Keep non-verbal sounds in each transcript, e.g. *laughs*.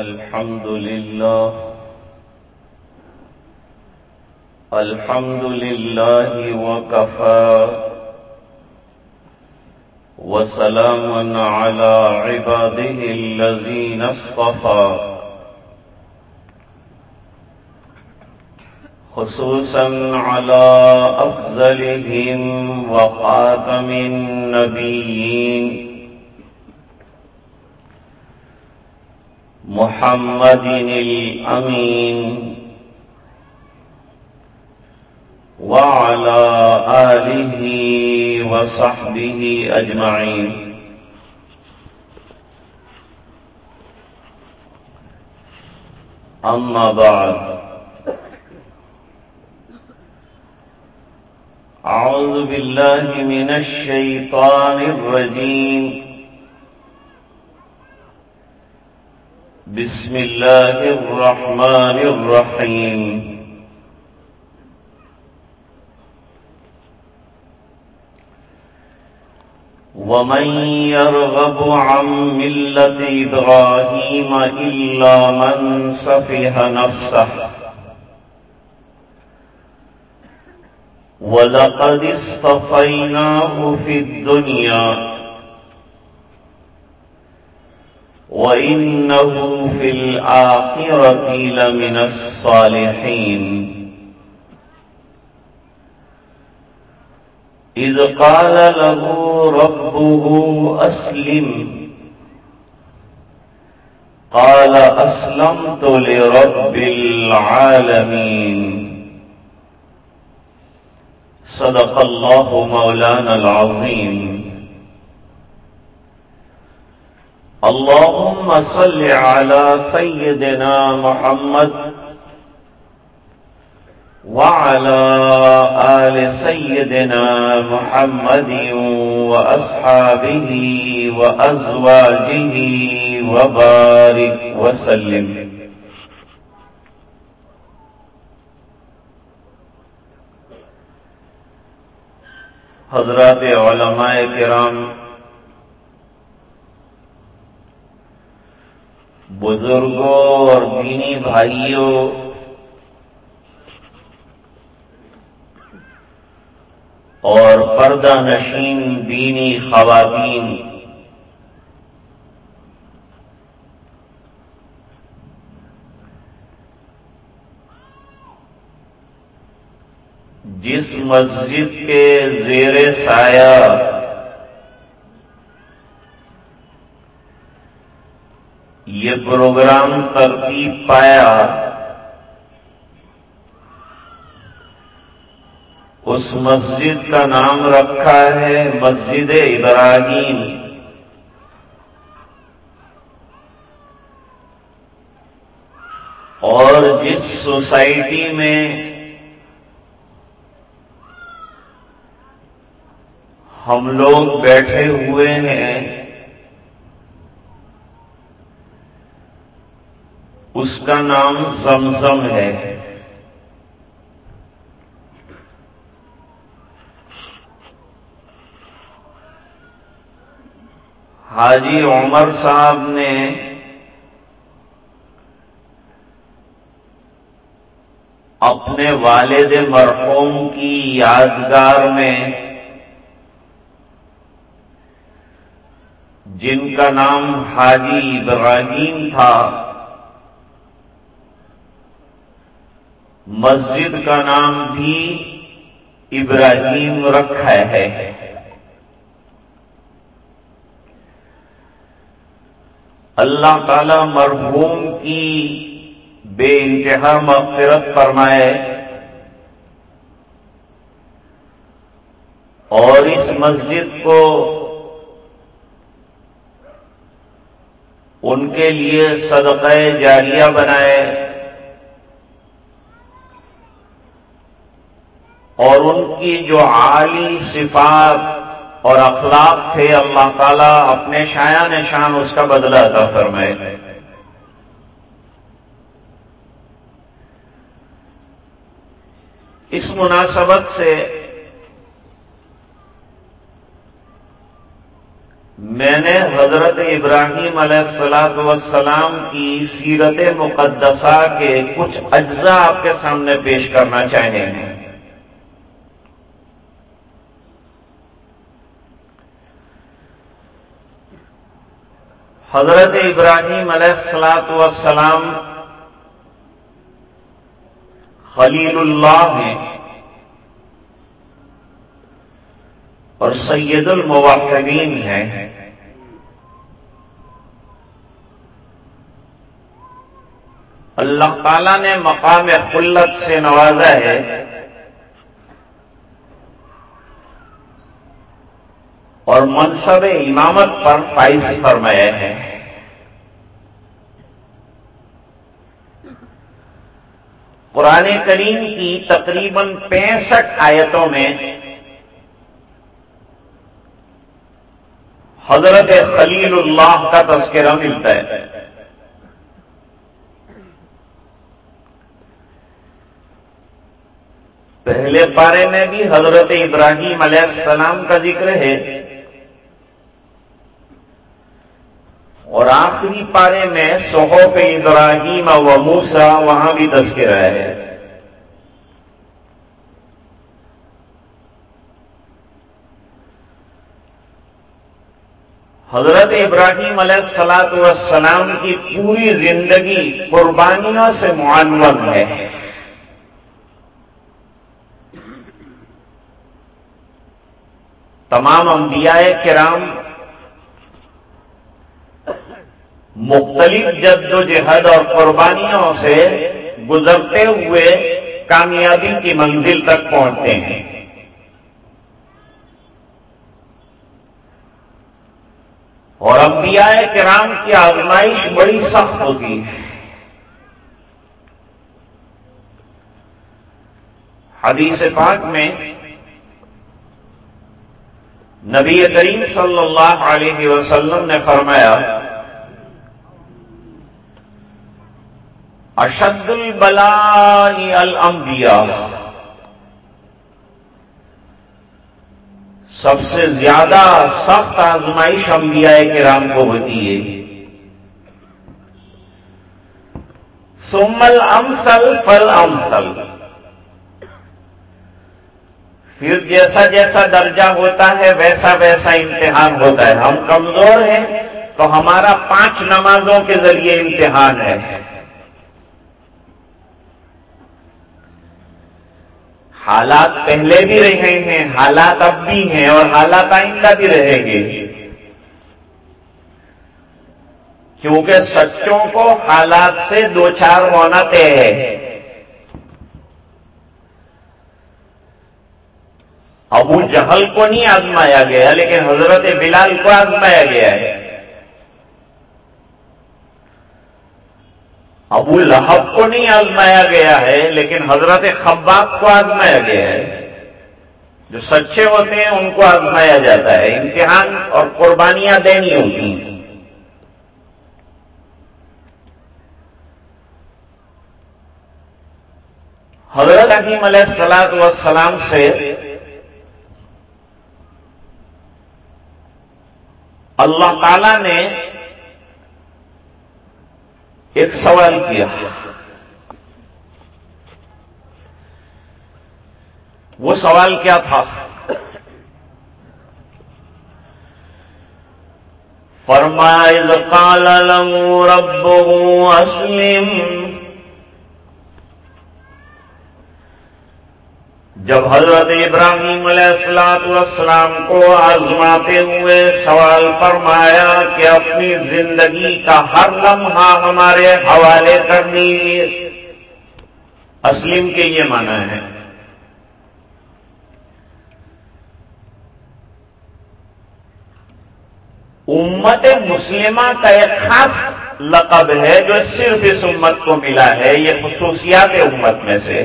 الحمد لله الحمد لله وكفى، وسلام على عباده الذين اصطفى. خصوصا على أفضلهم وخاتم النبيين. محمد الأمين. وعلى آله وصحبه أجمعين. أما بعد. أعوذ بالله من الشيطان الرجيم. بسم الله الرحمن الرحيم. ومن يرغب عن ملة إبراهيم إلا من سفه نفسه. ولقد اصطفيناه في الدنيا. وإنه في الآخرة لمن الصالحين إذ قال له ربه أسلم قال أسلمت لرب العالمين صدق الله مولانا العظيم اللهم صل على سيدنا محمد وعلى آل سيدنا محمد وأصحابه وأزواجه وبارك وسلم. حضرات علماء کرام بزرگوں اور دینی بھائیوں۔ اور پردہ نشین دینی خواتین جس مسجد کے زیر سایہ یہ پروگرام ترتیب پایا۔ اس مسجد کا نام رکھا ہے مسجد ابراہیم۔ اور جس سوسائٹی میں ہم لوگ بیٹھے ہوئے ہیں اس کا نام زمزم ہے۔ حاجی عمر صاحب نے اپنے والد مرحوم کی یادگار میں جن کا نام حاجی ابراہیم تھا مسجد کا نام بھی ابراہیم رکھا ہے۔ اللہ تعالی مرحوم کی بے انتہا مغفرت فرمائے۔ اور اس مسجد کو ان کے لیے صدقہ جاریہ بنائے۔ اور ان کی جو عالی صفات اور اخلاق تھے، اللہ تعالیٰ اپنے شایا نشان اس کا بدلہ عطا فرمائے۔ اس مناسبت سے میں نے حضرت ابراہیم علیہ السلاط والسلام کی سیرت مقدسہ کے کچھ اجزاء آپ کے سامنے پیش کرنا چاہیں گے حضرت ابراہیم علیہ السلاط والسلام خلیل اللہ ہیں اور سید المواقعین ہیں۔ اللہ تعالی نے مقام خلت سے نوازا ہے۔ اور منصب امامت پر فائز فرمایا ہے قرآن کریم کی تقریباً پینسٹھ آیتوں میں حضرت خلیل اللہ کا تذکرہ ملتا ہے۔ پہلے پارے میں بھی حضرت ابراہیم علیہ السلام کا ذکر ہے۔ اور آخری پارے میں صحف ابراہیم و موسا وہاں بھی تذکرہ ہے۔ حضرت ابراہیم علیہ السلاط والسلام کی پوری زندگی قربانیوں سے معلوم ہے۔ تمام انبیاء کرام مختلف جد و جہد اور قربانیوں سے گزرتے ہوئے کامیابی کی منزل تک پہنچتے ہیں۔ اور انبیاء کرام کی آزمائش بڑی سخت ہوتی ہے۔ حدیث پاک میں نبی کریم صلی اللہ علیہ وسلم نے فرمایا اشد البلاء الانبیاء سب سے زیادہ سخت آزمائش انبیاء کرام کو ہوتی ہے۔ سمل امسل فل امسل پھر جیسا جیسا درجہ ہوتا ہے، ویسا ویسا امتحان ہوتا ہے۔ ہم کمزور ہیں تو ہمارا پانچ نمازوں کے ذریعے امتحان ہے۔ حالات پہلے بھی رہے ہیں، حالات اب بھی ہیں اور حالات آئندہ بھی رہیں گے۔ کیونکہ سچوں کو حالات سے دو چار ہونا طے ہے۔ ابو جہل کو نہیں آزمایا گیا، لیکن حضرت بلال کو آزمایا گیا ہے۔ ابو لہب کو نہیں آزمایا گیا ہے، لیکن حضرت خباب کو آزمایا گیا ہے۔ جو سچے ہوتے ہیں، ان کو آزمایا جاتا ہے۔ امتحان اور قربانیاں دینی ہوتی ہیں۔ حضرت عظیم علیہ السلاط والسلام سے اللہ تعالی نے ایک سوال کیا۔ وہ سوال کیا تھا؟ فرمائز قال له ربه اسلم جب حضرت ابراہیم علیہ السلاط والسلام کو آزماتے ہوئے، سوال فرمایا کہ اپنی زندگی کا ہر لمحہ ہمارے حوالے کرنی اسلم کے یہ مانا ہے۔ امت مسلمہ کا ایک خاص لقب ہے جو صرف اس امت کو ملا ہے، یہ خصوصیات امت میں سے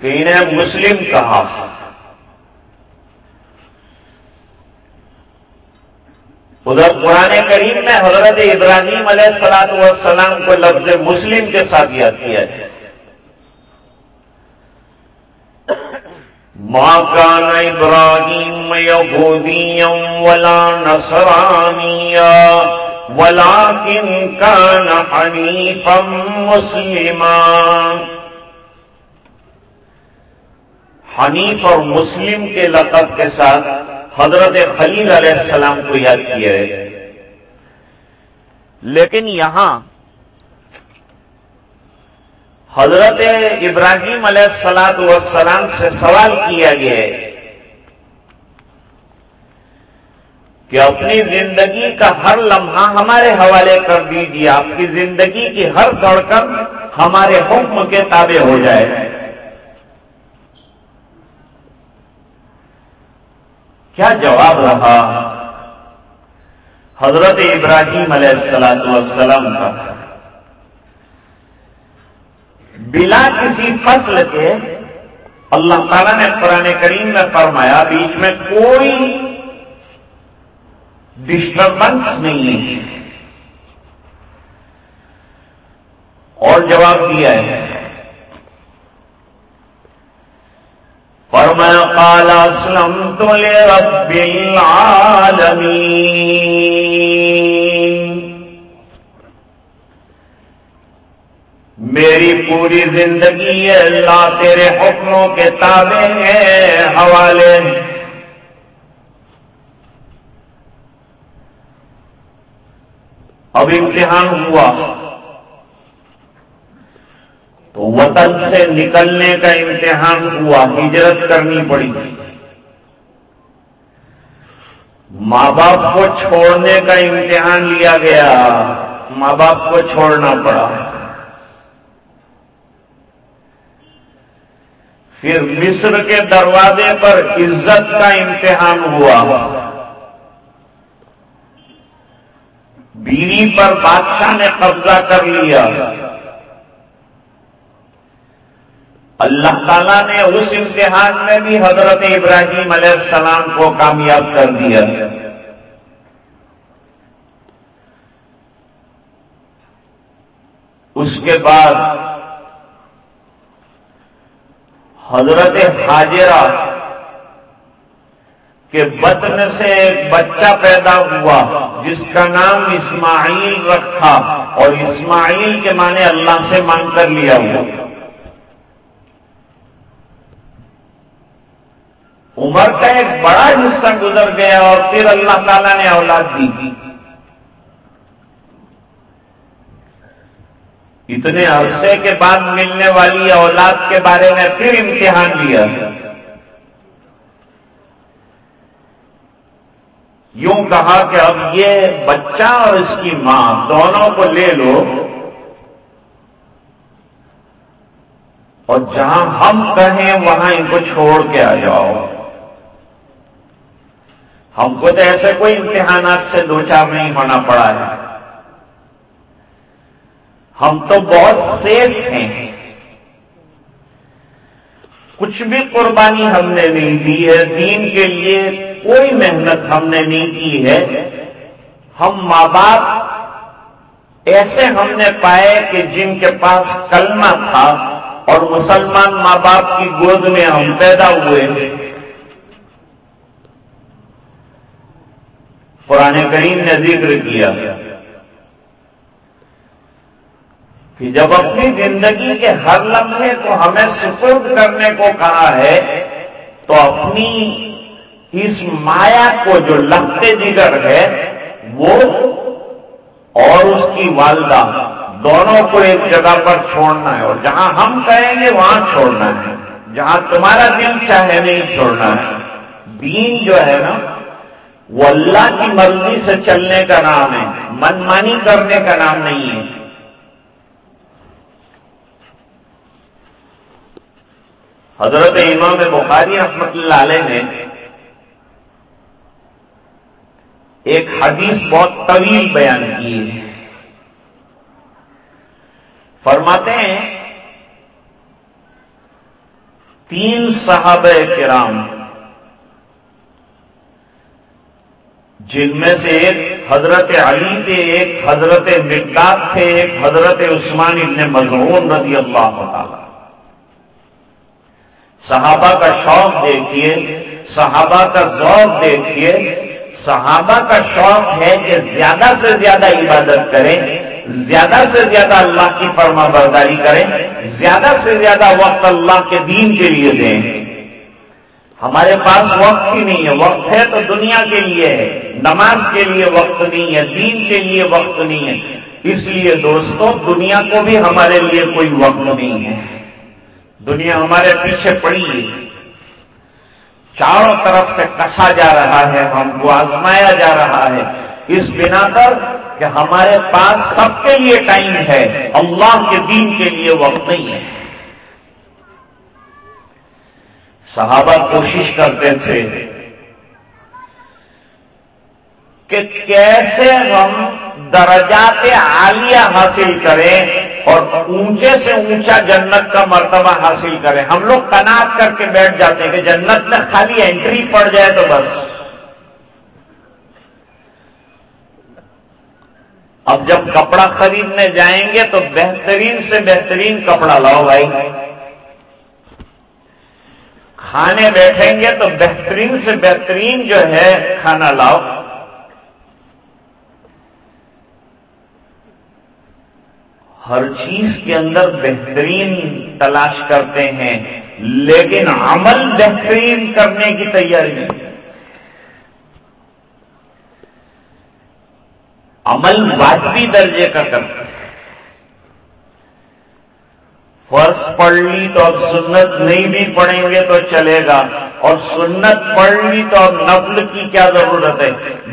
کہ انہیں مسلم کہا۔ ادھر قرآن کریم میں حضرت ابراہیم علیہ السلاط والسلام کو لفظ مسلم کے ساتھ یاد کیا ہے۔ ما كان إبراهيم يهوديا ولا نصرانيا ولكن كان حنيفا مسلما حنیف اور مسلم کے لقب کے ساتھ حضرت خلیل علیہ السلام کو یاد کیا ہے لیکن یہاں حضرت ابراہیم علیہ السلام والسلام سے سوال کیا گیا ہے کہ اپنی زندگی کا ہر لمحہ ہمارے حوالے کر دیجیے آپ کی زندگی کی ہر دھڑکن ہمارے حکم کے تابع ہو جائے۔ کیا جواب رہا؟ حضرت ابراہیم علیہ السلام والسلام کا۔ بلا کسی فصل کے اللہ تعالیٰ نے قرآن کریم میں فرمایا، بیچ میں کوئی ڈسٹربنس نہیں ہے۔ اور جواب دیا ہے۔ فرمایا قال اسلمت لرب العالمین میری پوری زندگی اللہ تیرے حکموں کے تابع ہیں حوالے۔ اب امتحان ہوا۔ تو وطن سے نکلنے کا امتحان ہوا، ہجرت کرنی پڑی۔ ماں باپ کو چھوڑنے کا امتحان لیا گیا، ماں باپ کو چھوڑنا پڑا۔ پھر مصر کے دروازے پر عزت کا امتحان ہوا۔ بیوی پر بادشاہ نے قبضہ کر لیا۔ اللہ تعالیٰ نے اس امتحان میں بھی حضرت ابراہیم علیہ السلام کو کامیاب کر دیا۔ اس کے بعد حضرت حاجرہ کے بطن سے ایک بچہ پیدا ہوا جس کا نام اسماعیل رکھا اور اسماعیل کے معنی اللہ سے مانگ کر لیا ہوا۔ عمر کا ایک بڑا حصہ گزر گیا اور پھر اللہ تعالیٰ نے اولاد دی۔ اتنے عرصے کے بعد ملنے والی اولاد کے بارے میں پھر امتحان لیا۔ یوں کہا کہ اب یہ بچہ اور اس کی ماں دونوں کو لے لو اور جہاں ہم کہیں وہاں ان کو چھوڑ کے آ جاؤ۔ ہم کو تو ایسے کوئی امتحانات سے دو چار نہیں ہونا پڑا ہے۔ ہم تو بہت سیف ہیں۔ کچھ بھی قربانی ہم نے نہیں دی ہے۔ دین کے لیے کوئی محنت ہم نے نہیں کی ہے۔ ہم ماں باپ ایسے ہم نے پائے کہ جن کے پاس کلمہ تھا اور مسلمان ماں باپ کی گود میں ہم پیدا ہوئے۔ قرآن کریم نے ذکر کیا کہ جب اپنی زندگی کے ہر لمحے کو ہمیں سپرد کرنے کو کہا ہے، تو اپنی اس مایا کو جو لگتے جگر ہے، وہ اور اس کی والدہ دونوں کو ایک جگہ پر چھوڑنا ہے اور جہاں ہم کہیں گے، وہاں چھوڑنا ہے۔ جہاں تمہارا دل چاہے، نہیں چھوڑنا ہے۔ دین جو ہے نا وہ اللہ کی مرضی سے چلنے کا نام ہے، منمانی کرنے کا نام نہیں ہے۔ حضرت امام بخاری رحمت اللہ علیہ نے ایک حدیث بہت طویل بیان کی ہے۔ فرماتے ہیں، تین صحابہ کرام جن میں سے ایک حضرت علی تھے، ایک حضرت مقداد تھے، ایک حضرت عثمان ابن مضمون رضی اللہ تعالی صحابہ کا شوق دیکھیے، صحابہ کا ذوق دیکھیے۔ صحابہ کا شوق ہے کہ زیادہ سے زیادہ عبادت کریں، زیادہ سے زیادہ اللہ کی فرما برداری کریں، زیادہ سے زیادہ وقت اللہ کے دین کے لیے دیں۔ ہمارے پاس وقت ہی نہیں ہے۔ وقت ہے تو دنیا کے لیے ہے۔ نماز کے لیے وقت نہیں ہے۔ دین کے لیے وقت نہیں ہے۔ اس لیے دوستوں دنیا کو بھی ہمارے لیے کوئی وقت نہیں ہے۔ دنیا ہمارے پیچھے پڑی ہے۔ چاروں طرف سے کسا جا رہا ہے۔ ہم کو آزمایا جا رہا ہے۔ اس بنا پر کہ ہمارے پاس سب کے لیے ٹائم ہے۔ اللہ کے دین کے لیے وقت نہیں ہے۔ صحابہ کوشش کرتے تھے کہ کیسے ہم درجات عالیہ حاصل کریں اور اونچے سے اونچا جنت کا مرتبہ حاصل کریں۔ ہم لوگ تناط کر کے بیٹھ جاتے ہیں کہ جنت میں خالی انٹری پڑ جائے تو بس۔ اب جب کپڑا خریدنے جائیں گے تو بہترین سے بہترین کپڑا لاؤ بھائی۔ کھانے بیٹھیں گے تو بہترین سے بہترین جو ہے کھانا لاؤ۔ ہر چیز کے اندر بہترین تلاش کرتے ہیں، لیکن عمل بہترین کرنے کی تیاری نہیں۔ عمل واجبی درجے کا کرتے ہیں فرض پڑھ لی تو اب سنت نہیں بھی پڑھیں گے تو چلے گا۔ اور سنت پڑھ لی تو اب نفل کی کیا ضرورت ہے؟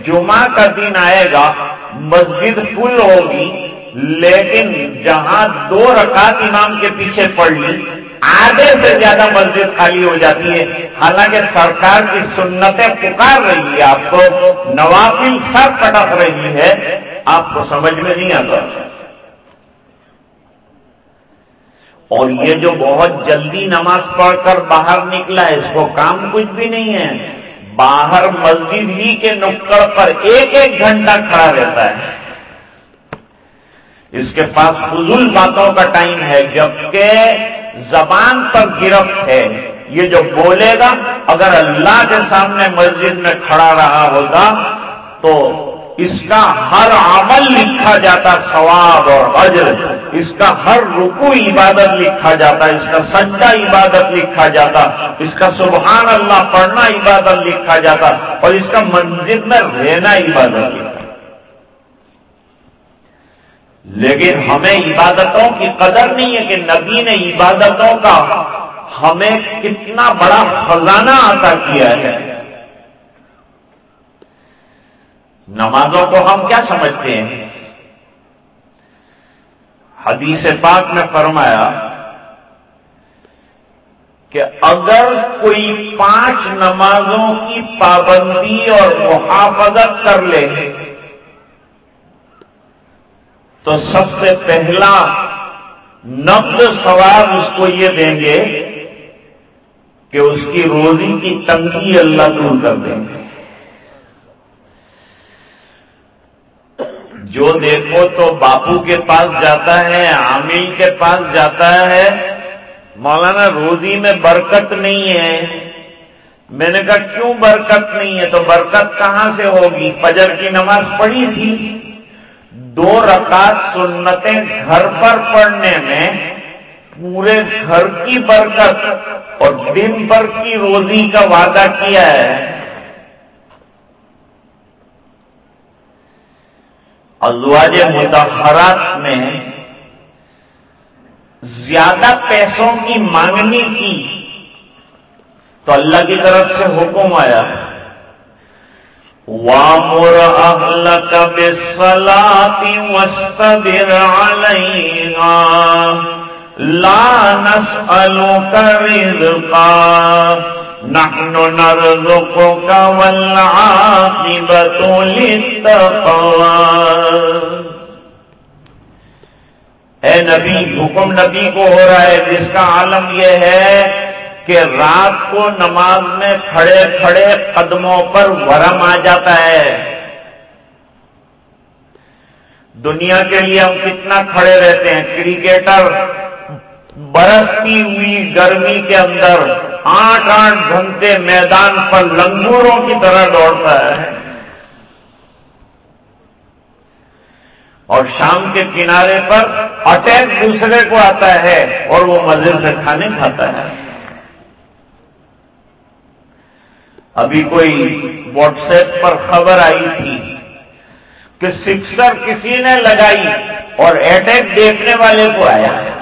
جمعہ کا دن آئے گا، مسجد فل ہوگی، لیکن جہاں دو رکعت امام کے پیچھے پڑھ لی، آدھے سے زیادہ مسجد خالی ہو جاتی ہے۔ حالانکہ سرکار کی سنتیں پکار رہی ہے، آپ کو نوافل سر پٹک رہی ہے۔ آپ کو سمجھ میں نہیں آتا۔ اور یہ جو بہت جلدی نماز پڑھ کر باہر نکلا ہے، اس کو کام کچھ بھی نہیں ہے۔ باہر مسجد ہی کے نکڑ پر ایک ایک گھنٹہ کھڑا رہتا ہے۔ اس کے پاس فضول باتوں کا ٹائم ہے، جبکہ زبان پر گرفت ہے۔ یہ جو بولے گا، اگر اللہ کے سامنے مسجد میں کھڑا رہا ہوگا تو اس کا ہر عمل لکھا جاتا، ثواب اور اجر۔ اس کا ہر رکو عبادت لکھا جاتا اس کا سجدہ عبادت لکھا جاتا، اس کا سبحان اللہ پڑھنا عبادت لکھا جاتا اور اس کا مسجد میں رہنا عبادت لکھا لیکن ہمیں عبادتوں کی قدر نہیں ہے کہ نبی نے عبادتوں کا ہمیں کتنا بڑا خزانہ عطا کیا ہے۔ نمازوں کو ہم کیا سمجھتے ہیں؟ حدیث پاک نے فرمایا کہ اگر کوئی پانچ نمازوں کی پابندی اور محافظت کر لے تو سب سے پہلا نقد سواب اس کو یہ دیں گے کہ اس کی روزی کی تنگی اللہ دور کر دیں گے۔ جو دیکھو تو باپو کے پاس جاتا ہے، عامل کے پاس جاتا ہے۔ مولانا، روزی میں برکت نہیں ہے۔ میں نے کہا، کیوں برکت نہیں ہے؟ تو برکت کہاں سے ہوگی؟ فجر کی نماز پڑھی تھی۔ دو رکعت سنتیں گھر پر پڑھنے میں پورے گھر کی برکت اور دن بھر کی روزی کا وعدہ کیا ہے۔ ازواج متحرات میں زیادہ پیسوں کی مانگنی کی تو اللہ کی طرف سے حکم آیا وامر أهلك بالصلاة واستبر عليها، لا نسألك رزقا نحن نرزقك والعاقبة للتقوى. اے نبی، حکم نبی کو ہو رہا ہے، جس کا عالم یہ ہے کہ رات کو نماز میں کھڑے کھڑے قدموں پر ورم آ جاتا ہے۔ دنیا کے لیے ہم کتنا کھڑے رہتے ہیں، کرکٹر برستی ہوئی گرمی کے اندر۔ آٹھ آٹھ گھنٹے میدان پر لنگوروں کی طرح دوڑتا ہے۔ اور شام کے کنارے پر اٹیک دوسرے کو آتا ہے اور وہ مزے سے کھانے کھاتا ہے۔ ابھی کوئی واٹس ایپ پر خبر آئی تھی کہ سکسر کسی نے لگائی اور اٹیک دیکھنے والے کو آیا۔ ہے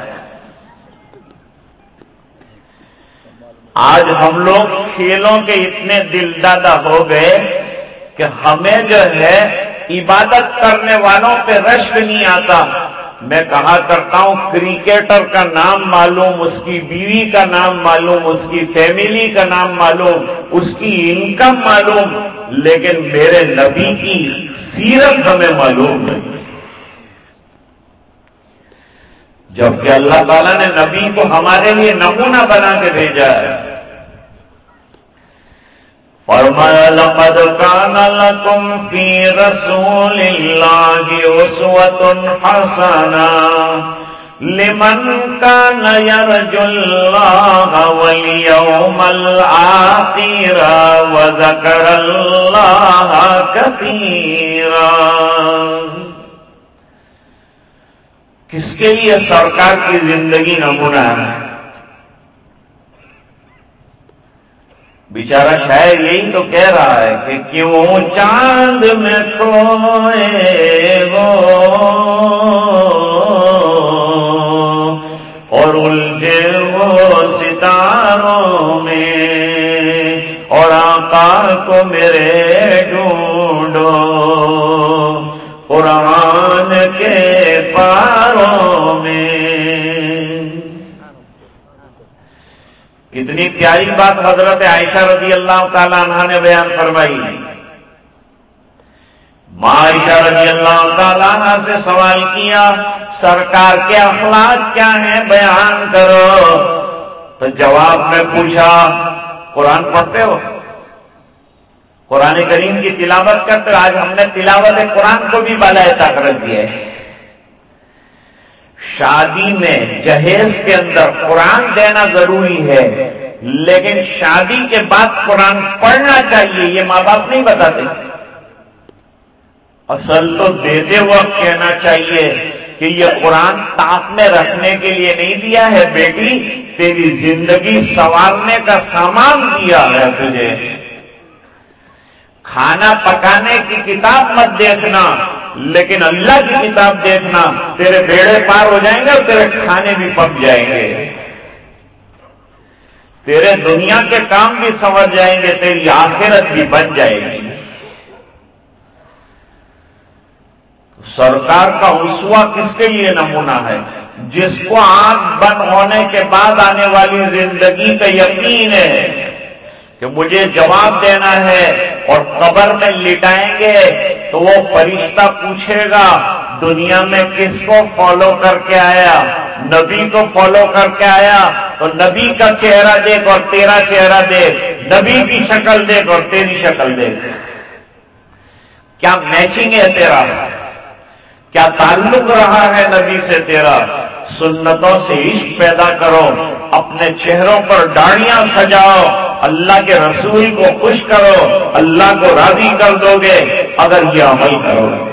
آج ہم لوگ کھیلوں کے اتنے دل دادا ہو گئے کہ ہمیں جو ہے عبادت کرنے والوں پہ رشک نہیں آتا۔ میں کہا کرتا ہوں، کرکٹر کا نام معلوم، اس کی بیوی کا نام معلوم، اس کی فیملی کا نام معلوم، اس کی انکم معلوم، لیکن میرے نبی کی سیرت ہمیں معلوم نہیں جبکہ اللہ تعالیٰ نے نبی کو ہمارے لیے نمونہ بنا کے بھیجا ہے۔ فرمایا، لقد كان لكم في رسول الله أسوة حسنة لمن كان يرجو الله واليوم الآخر وذكر الله كثيرا کس کے لیے سرکار کی زندگی نمونہ ہے؟ بیچارہ شاید یہی تو کہہ رہا ہے کہ کیوں چاند میں کھوئے وہ؟ اور الجھے وہ ستاروں میں؟ اور آقا کو میرے ڈھونڈو؟ قرآن کتنی پیاری بات حضرت عائشہ رضی اللہ تعالی عنہ نے بیان فرمائی۔ ماں عائشہ رضی اللہ تعالیٰ عنہ سے سوال کیا، سرکار کے اخلاق کیا ہیں؟ بیان کرو۔ تو جواب میں پوچھا، قرآن پڑھتے ہو؟ قرآن کریم کی تلاوت کرتے آج ہم نے تلاوت قرآن کو بھی بالا تک رکھ دیا ہے۔ شادی میں جہیز کے اندر قرآن دینا ضروری ہے، لیکن شادی کے بعد قرآن پڑھنا چاہیے، یہ ماں باپ نہیں بتاتے۔ اصل تو دیتے وقت کہنا چاہیے کہ یہ قرآن تاپ میں رکھنے کے لیے نہیں دیا ہے، بیٹی، تیری زندگی سنوارنے کا سامان دیا ہے تجھے۔ کھانا پکانے کی کتاب مت دیکھنا۔ لیکن اللہ کی کتاب دیکھنا، تیرے بیڑے پار ہو جائیں گے اور تیرے کھانے بھی پک جائیں گے۔ تیرے دنیا کے کام بھی سمجھ جائیں گے، تیری آخرت بھی بن جائے گی۔ سرکار کا اسوا کس کے لیے نمونہ ہے؟ جس کو آنکھ بند ہونے کے بعد آنے والی زندگی کا یقین ہے۔ کہ مجھے جواب دینا ہے اور قبر میں لٹائیں گے تو وہ فرشتہ پوچھے گا، دنیا میں کس کو فالو کر کے آیا؟ نبی کو فالو کر کے آیا؟ تو نبی کا چہرہ دیکھ اور تیرا چہرہ دیکھ، نبی کی شکل دیکھ اور تیری شکل دیکھ۔ کیا میچنگ ہے تیرا؟ کیا تعلق رہا ہے نبی سے تیرا؟ سنتوں سے عشق پیدا کرو، اپنے چہروں پر ڈاڑیاں سجاؤ اللہ کے رسول کو خوش کرو، اللہ کو راضی کر دو گے، اگر یہ عمل کرو۔ گے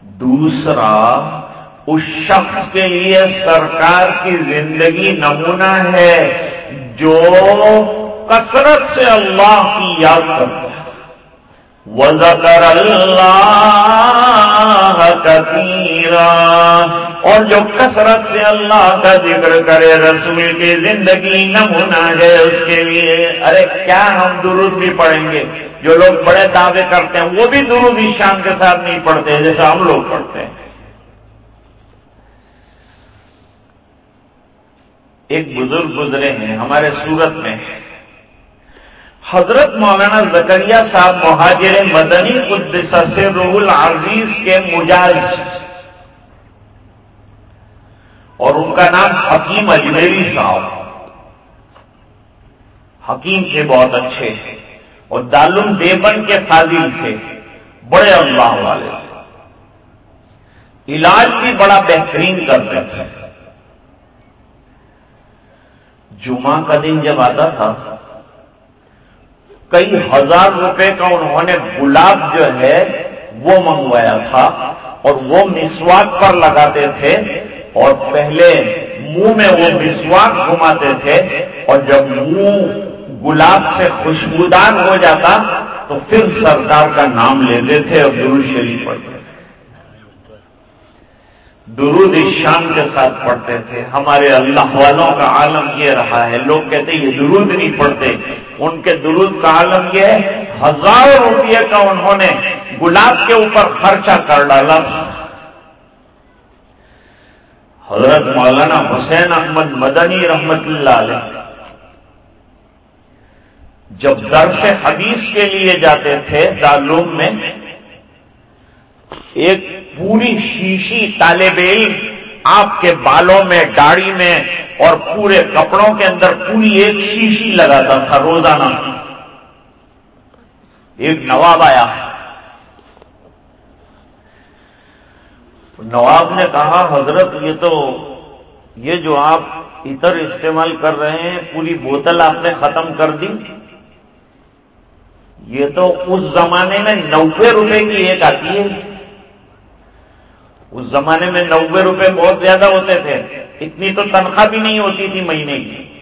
دوسرا، اس شخص کے لیے سرکار کی زندگی نمونہ ہے جو کثرت سے اللہ کی یاد کرتا ہے۔ وزر اللہ کثیرا اور جو کثرت سے اللہ کا ذکر کرے، رسول کی زندگی نمونہ ہے اس کے لیے۔ ارے، کیا ہم درود بھی پڑھیں گے؟ جو لوگ بڑے دعوے کرتے ہیں، وہ بھی درود شان کے ساتھ نہیں پڑھتے جیسا ہم لوگ پڑھتے ہیں۔ ایک بزرگ گزرے ہیں ہمارے سورت میں۔ حضرت مولانا زکریہ صاحب مہاجر مدنی قدس سے روح العزیز کے مجاز۔ اور ان کا نام حکیم اجمیری صاحب. حکیم تھے بہت اچھے اور دالم دیبن کے فاضل تھے، بڑے اللہ والے. علاج بھی بڑا بہترین کرتے تھے. جمعہ کا دن جب آتا تھا، کئی ہزار روپے کا انہوں نے گلاب جو ہے وہ منگوایا تھا اور وہ مسواک پر لگاتے تھے اور پہلے منہ میں وہ مسواک گھماتے تھے اور جب منہ گلاب سے خوشبودار ہو جاتا تو پھر سرکار کا نام لیتے تھے اور درود شریف پڑھتے تھے۔ درود شان کے ساتھ پڑھتے تھے۔ ہمارے اللہ والوں کا عالم یہ رہا ہے۔ لوگ کہتے یہ درود نہیں پڑھتے۔ ان کے درود کا عالم یہ ہے۔ ہزاروں روپئے کا انہوں نے گلاب کے اوپر خرچہ کر ڈالا۔ حضرت مولانا حسین احمد مدنی رحمت اللہ علیہ جب درس حدیث کے لیے جاتے تھے دارالعلوم میں، ایک پوری شیشی طالب علم آپ کے بالوں میں، داڑھی میں اور پورے کپڑوں کے اندر پوری ایک شیشی لگاتا تھا، روزانہ۔ ایک نواب آیا۔ نواب نے کہا، حضرت، یہ تو، یہ جو آپ اتر استعمال کر رہے ہیں، پوری بوتل آپ نے ختم کر دی۔ یہ تو اس زمانے میں نوے روپے کی ایک آتی ہے۔ اس زمانے میں نوے روپے بہت زیادہ ہوتے تھے۔ اتنی تو تنخواہ بھی نہیں ہوتی تھی مہینے کی۔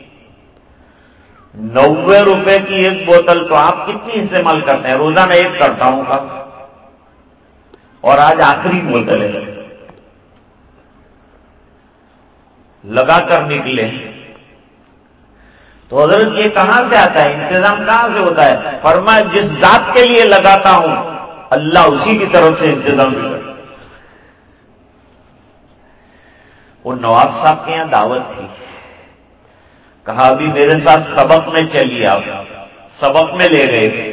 نوے روپے کی ایک بوتل تو آپ کتنی استعمال کرتے ہیں؟ روزانہ ایک کرتا ہوں۔ کا اور آج آخری بوتل ہے۔ لگا کر نکلے۔ تو حضرت یہ کہاں سے آتا ہے؟ انتظام کہاں سے ہوتا ہے؟ فرما جس ذات کے لیے لگاتا ہوں، اللہ اسی کی طرف سے انتظام بھی کرتا وہ نواب صاحب کے یہاں دعوت تھی۔ کہا، ابھی میرے ساتھ سبق میں چلیے آپ۔ سبق میں لے گئے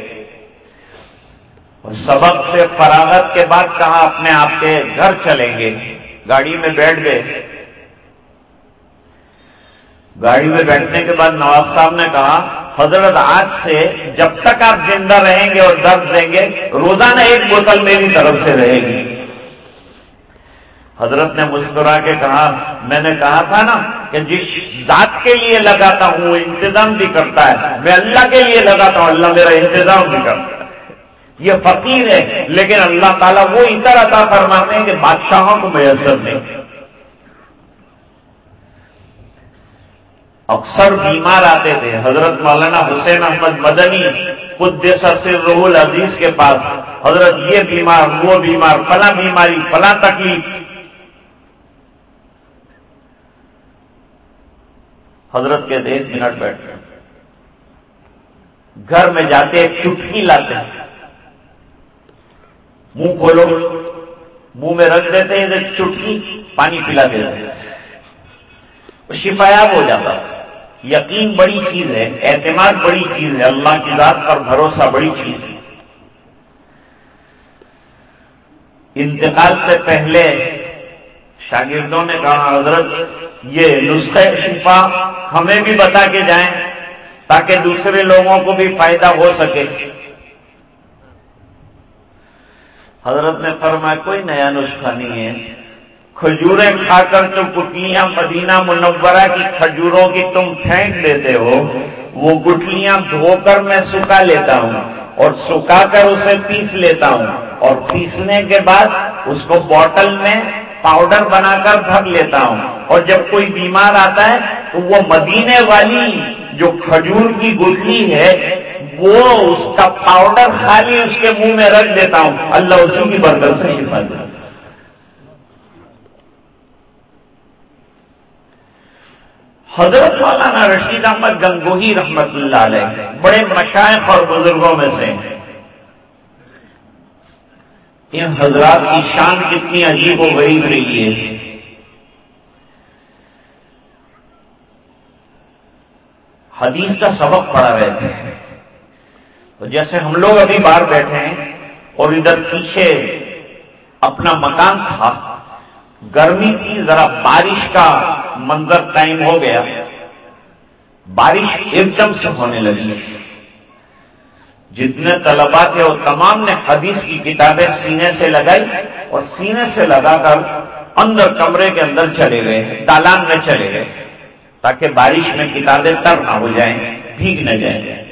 سبق سے فراغت کے بعد کہا، اپنے آپ کے گھر چلیں گے۔ گاڑی میں بیٹھ گئے۔ گاڑی میں بیٹھنے کے بعد نواب صاحب نے کہا، حضرت آج سے جب تک آپ زندہ رہیں گے اور درد دیں گے، روزانہ ایک بوتل میری طرف سے رہے گی۔ حضرت نے مسکرا کے کہا، میں نے کہا تھا نا کہ جس ذات کے لیے لگاتا ہوں وہ انتظام بھی کرتا ہے۔ میں اللہ کے لیے لگاتا ہوں، اللہ میرا انتظام بھی کرتا ہے۔ یہ فقیر ہے، لیکن اللہ تعالیٰ وہ اتر عطا فرماتے ہیں کہ بادشاہوں کو میسر نہیں۔ اکثر بیمار آتے تھے۔ حضرت مولانا حسین احمد مدنی خود سے رحول عزیز کے پاس۔ حضرت یہ بیمار، وہ بیمار، فلاں بیماری، فلاں تکلیف۔ حضرت کے ایک منٹ بیٹھ۔ گھر میں جاتے ایک چٹکی لاتے ہیں۔ منہ کھولو۔ منہ میں رکھ دیتے ہیں چٹکی پانی پلا دیتے شفایاب ہو جاتا تھا۔ یقین بڑی چیز ہے، اعتماد بڑی چیز ہے، اللہ کی ذات پر بھروسہ بڑی چیز ہے۔ انتقال سے پہلے شاگردوں نے کہا، حضرت، یہ نسخہ شفا ہمیں بھی بتا کے جائیں تاکہ دوسرے لوگوں کو بھی فائدہ ہو سکے۔ حضرت نے فرمایا، کوئی نیا نسخہ نہیں ہے۔ کھجوریں کھا کر جو گٹلیاں مدینہ منورہ کی کھجوروں کی تم پھینک دیتے ہو، وہ گٹلیاں دھو کر میں سکھا لیتا ہوں اور سکھا کر اسے پیس لیتا ہوں اور پیسنے کے بعد اس کو بوٹل میں پاؤڈر بنا کر بھر لیتا ہوں اور جب کوئی بیمار آتا ہے تو وہ مدینے والی جو کھجور کی گٹلی ہے، وہ اس کا پاؤڈر خالی اس کے منہ میں رکھ دیتا ہوں۔ اللہ اسی کی برکت سے شفا دیتا حضرت مولانا رشید احمد گنگوہی رحمت اللہ علیہ، بڑے مشائق اور بزرگوں میں سے۔ ان حضرات کی شان کتنی عجیب و غریب رہی ہے۔ حدیث کا سبق پڑا رہے تھے۔ تو جیسے ہم لوگ ابھی باہر بیٹھے ہیں اور ادھر پیچھے اپنا مکان تھا، گرمی تھی، ذرا بارش کا منظر ٹائم ہو گیا۔ بارش ایک دم سے ہونے لگی۔ جتنے طلبا تھے وہ تمام نے حدیث کی کتابیں سینے سے لگائی اور سینے سے لگا کر اندر کمرے کے اندر چلے گئے، دالان میں چلے گئے، تاکہ بارش میں کتابیں تر نہ ہو جائیں، بھیگ نہ جائیں۔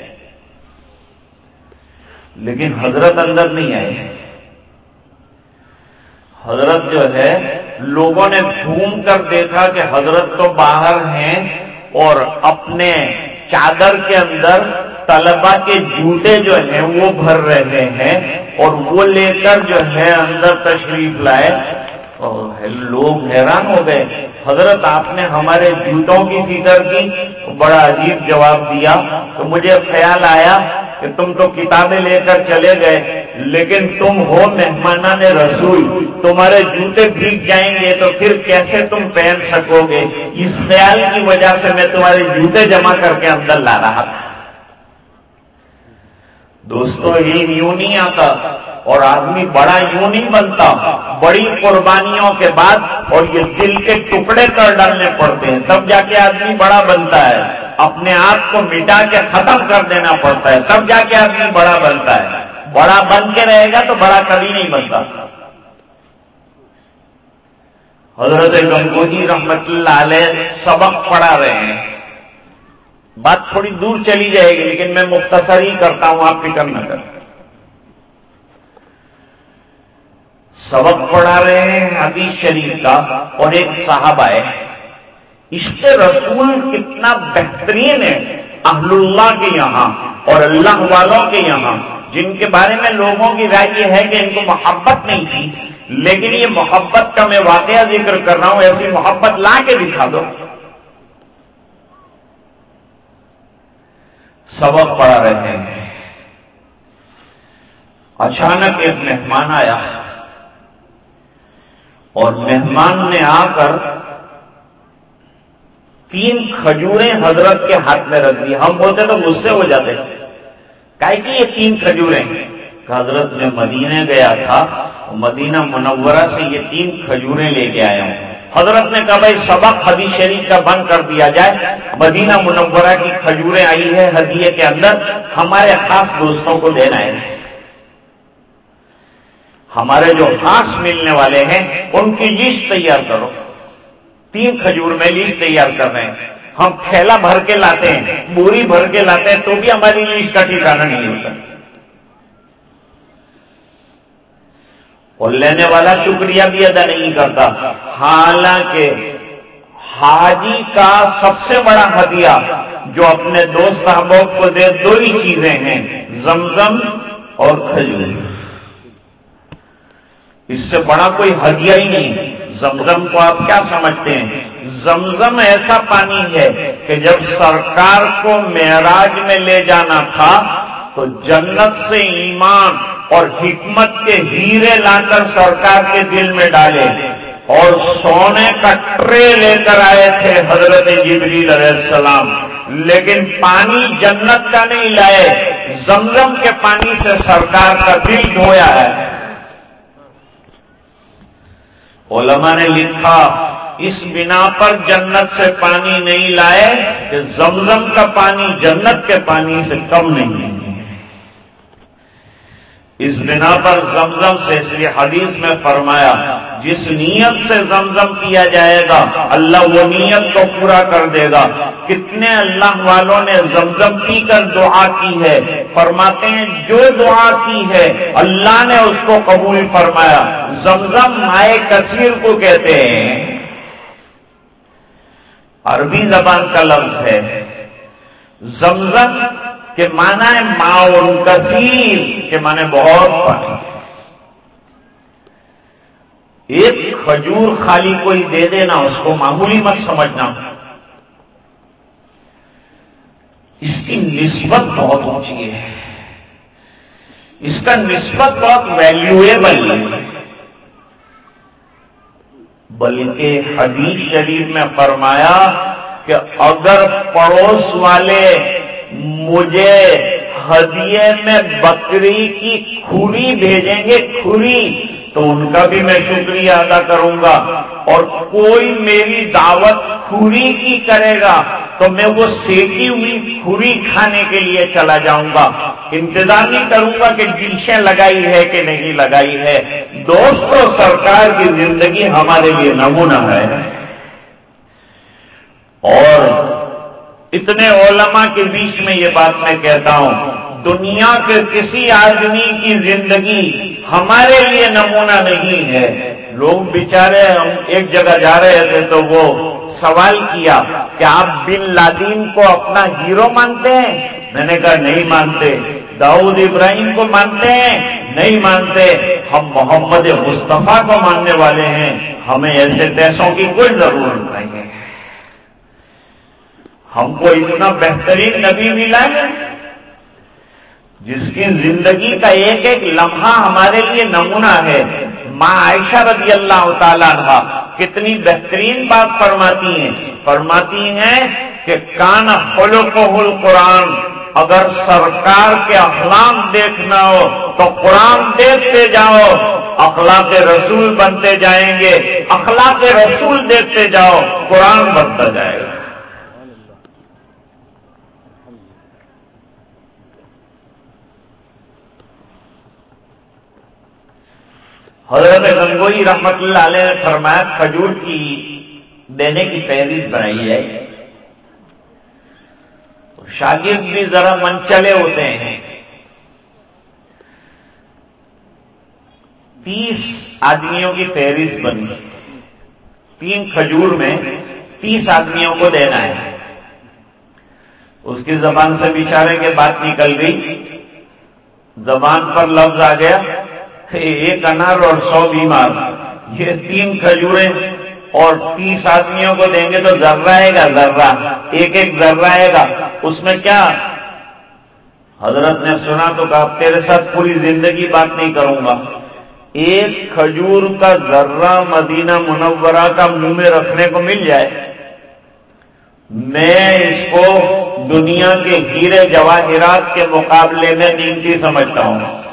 لیکن حضرت اندر نہیں آئے۔ حضرت جو ہے لوگوں نے گھوم کر دیکھا کہ حضرت تو باہر ہیں اور اپنے چادر کے اندر طلبا کے جوتے جو ہیں وہ بھر رہے ہیں اور وہ لے کر جو ہے اندر تشریف لائے۔ لوگ حیران ہو گئے۔ حضرت، آپ نے ہمارے جوتوں کی فکر کی؟ بڑا عجیب جواب دیا۔ تو مجھے خیال آیا کہ تم تو کتابیں لے کر چلے گئے، لیکن تم ہو مہمان رسول، تمہارے جوتے بھیگ جائیں گے تو پھر کیسے تم پہن سکو گے؟ اس خیال کی وجہ سے میں تمہارے جوتے جمع کر کے اندر لا رہا تھا۔ دوستوں یہ یوں نہیں آتا۔ اور آدمی بڑا یوں نہیں بنتا۔ بڑی قربانیوں کے بعد اور یہ دل کے ٹکڑے کر ڈالنے پڑتے ہیں۔ تب جا کے آدمی بڑا بنتا ہے۔ اپنے آپ کو مٹا کے ختم کر دینا پڑتا ہے۔ تب جا کے آدمی بڑا بنتا ہے۔ بڑا بن کے رہے گا تو بڑا کبھی نہیں بنتا۔ حضرت گنگوہی رحمت اللہ علیہ سبق پڑھا رہے ہیں۔ بات تھوڑی دور چلی جائے گی، لیکن میں مختصر ہی کرتا ہوں، آپ فکر نہ کر سبق پڑھا رہے ہیں حدیث شریف کا اور ایک صاحب آئے عشق رسول کتنا بہترین ہے اہل اللہ کے یہاں اور اللہ والوں کے یہاں۔ جن کے بارے میں لوگوں کی رائے یہ ہے کہ ان کو محبت نہیں تھی، لیکن یہ محبت کا میں واقعہ ذکر کر رہا ہوں، ایسی محبت لا کے دکھا دو۔ سبق پڑھا رہے ہیں۔ اچانک ایک مہمان آیا اور مہمان نے آ کر تین کھجوریں حضرت کے ہاتھ میں رکھ دی۔ ہم بولتے تو غصے ہو جاتے۔ کہ یہ تین کھجوریں حضرت میں مدینے گیا تھا، مدینہ منورہ سے یہ تین کھجوریں لے کے آیا ہوں۔ حضرت نے کہا، بھائی، سبق حدیث شریف کا بند کر دیا جائے۔ مدینہ منورہ کی کھجوریں آئی ہے ہدیے کے اندر، ہمارے خاص دوستوں کو دینا ہے۔ ہمارے جو خاص ملنے والے ہیں، ان کی لسٹ تیار کرو۔ تین کھجور میں لسٹ تیار کر رہے ہیں۔ ہم کھیلا بھر کے لاتے ہیں، بوری بھر کے لاتے ہیں، تو بھی ہماری لسٹ کا ٹھکانا نہیں ہوتا۔ اور لینے والا شکریہ بھی ادا نہیں کرتا۔ حالانکہ حاجی کا سب سے بڑا ہدیہ جو اپنے دوست احباب کو دے، دو ہی چیزیں ہیں، زمزم اور کھجور۔ اس سے بڑا کوئی ہدیہ ہی نہیں۔ زمزم کو آپ کیا سمجھتے ہیں؟ زمزم ایسا پانی ہے کہ جب سرکار کو معراج میں لے جانا تھا، تو جنت سے ایمان اور حکمت کے ہیرے لا کر سرکار کے دل میں ڈالے۔ اور سونے کا ٹرے لے کر آئے تھے حضرت جبریل علیہ السلام۔ لیکن پانی جنت کا نہیں لائے، زمزم کے پانی سے سرکار کا دل دھویا ہے۔ علماء نے لکھا، اس بنا پر جنت سے پانی نہیں لائے کہ زمزم کا پانی جنت کے پانی سے کم نہیں ہے۔ اس بنا پر زمزم سے اس لیے حدیث میں فرمایا جس نیت سے زمزم کیا جائے گا، اللہ وہ نیت کو پورا کر دے گا۔ کتنے اللہ والوں نے زمزم پی کر دعا کی ہے۔ فرماتے ہیں، جو دعا کی ہے، اللہ نے اس کو قبول فرمایا۔ زمزم مائے کثیر کو کہتے ہیں۔ عربی زبان کا لفظ ہے۔ زمزم کہ مانا ہے معاون کثیر کہ مانے بہت پانی ایک کھجور خالی کوئی دے دینا، اس کو معمولی مت سمجھنا۔ اس کی نسبت بہت اونچی ہے۔ اس کا نسبت بہت ویلیویبل ہے۔ بلکہ حدیث شریف میں فرمایا کہ اگر پڑوس والے مجھے ہدیے میں بکری کی کھری بھیجیں گے، کھری تو ان کا بھی میں شکریہ ادا کروں گا۔ اور کوئی میری دعوت کھری کی کرے گا، تو میں وہ سیکی ہوئی کھری کھانے کے لیے چلا جاؤں گا۔ انتظار نہیں کروں گا کہ ڈیشیں لگائی ہے کہ نہیں لگائی ہے۔ دوستوں سرکار کی زندگی ہمارے لیے نمونہ ہے۔ اور اتنے علماء کے بیچ میں یہ بات میں کہتا ہوں، دنیا کے کسی آدمی کی زندگی ہمارے لیے نمونہ نہیں ہے۔ لوگ بیچارے ہم ایک جگہ جا رہے تھے تو وہ سوال کیا کہ آپ بن لادین کو اپنا ہیرو مانتے ہیں؟ میں نے کہا نہیں مانتے۔ داؤد ابراہیم کو مانتے ہیں؟ نہیں مانتے۔ ہم محمد مصطفیٰ کو ماننے والے ہیں۔ ہمیں ایسے پیسوں کی کوئی ضرورت نہیں ہے۔ ہم کو اتنا بہترین نبی ملا ہے۔ جس کی زندگی کا ایک ایک لمحہ ہمارے لیے نمونہ ہے۔ ماں عائشہ رضی اللہ تعالیٰ عنہ کتنی بہترین بات فرماتی ہیں۔ فرماتی ہیں کہ کان خلق قرآن اگر سرکار کے اخلاق دیکھنا ہو تو قرآن دیکھتے جاؤ، اخلاق رسول بنتے جائیں گے۔ اخلاق رسول دیکھتے جاؤ، قرآن بنتا جائے گا۔ حضرت گنگوئی رحمت اللہ علیہ نے فرمایا، کھجور کی دینے کی فہرست بنائی ہے۔ شاگرد بھی ذرا منچلے ہوتے ہیں۔ تیس آدمیوں کی فہرست بنی۔ تین کھجور میں تیس آدمیوں کو دینا ہے۔ اس کی زبان سے بچارے کے بات نکل گئی۔ زبان پر لفظ آ گیا۔ ایک انار اور سو بیمار. یہ تین کھجوریں اور تیس آدمیوں کو دیں گے تو ذرہ آئے گا، ذرہ. ایک ایک ذرہ آئے گا. اس میں کیا؟ حضرت نے سنا تو کہا، تیرے ساتھ پوری زندگی بات نہیں کروں گا. ایک کھجور کا ذرہ مدینہ منورہ کا منہ میں رکھنے کو مل جائے. میں اس کو دنیا کے ہیرے جواہرات کے مقابلے میں قیمتی سمجھتا ہوں.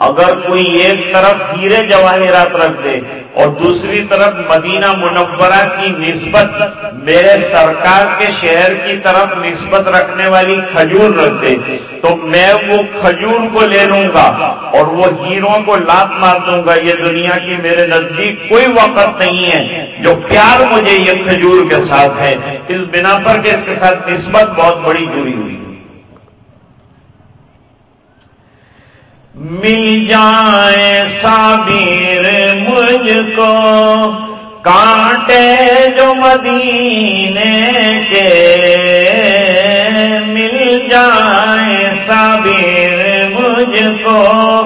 اگر کوئی ایک طرف ہیرے جواہرات رکھ دے اور دوسری طرف مدینہ منورہ کی نسبت میرے سرکار کے شہر کی طرف نسبت رکھنے والی کھجور رکھ دے، تو میں وہ کھجور کو لے لوں گا اور وہ ہیروں کو لات مار دوں گا۔ یہ دنیا کی میرے نزدیک کوئی وقت نہیں ہے جو پیار مجھے یہ کھجور کے ساتھ ہے۔ اس بنا پر کہ اس کے ساتھ نسبت بہت بڑی جڑی ہوئی۔ مل جائے سابیر مجھ کو، کانٹے جو مدینے کے۔ مل جائے سابیر مجھ کو،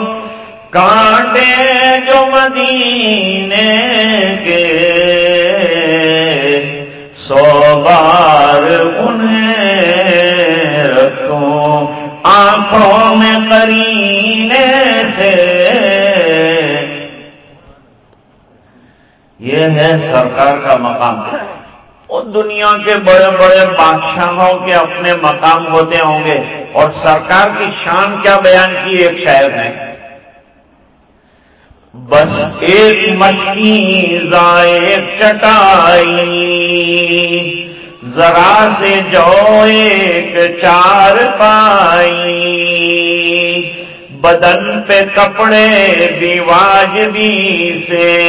کانٹے جو مدینے کے۔ سو بار انہیں آنکھوں میں کرینے سے۔ یہ ہے سرکار کا مقام۔ وہ دنیا کے بڑے بڑے بادشاہوں کے اپنے مقام ہوتے ہوں گے۔ اور سرکار کی شان کیا بیان کی ایک شاعر نے؟ بس ایک مچھلی زائے چٹائی۔ ذرا سے جو ایک چار پائی۔ بدن پہ کپڑے بھی واجبی سے۔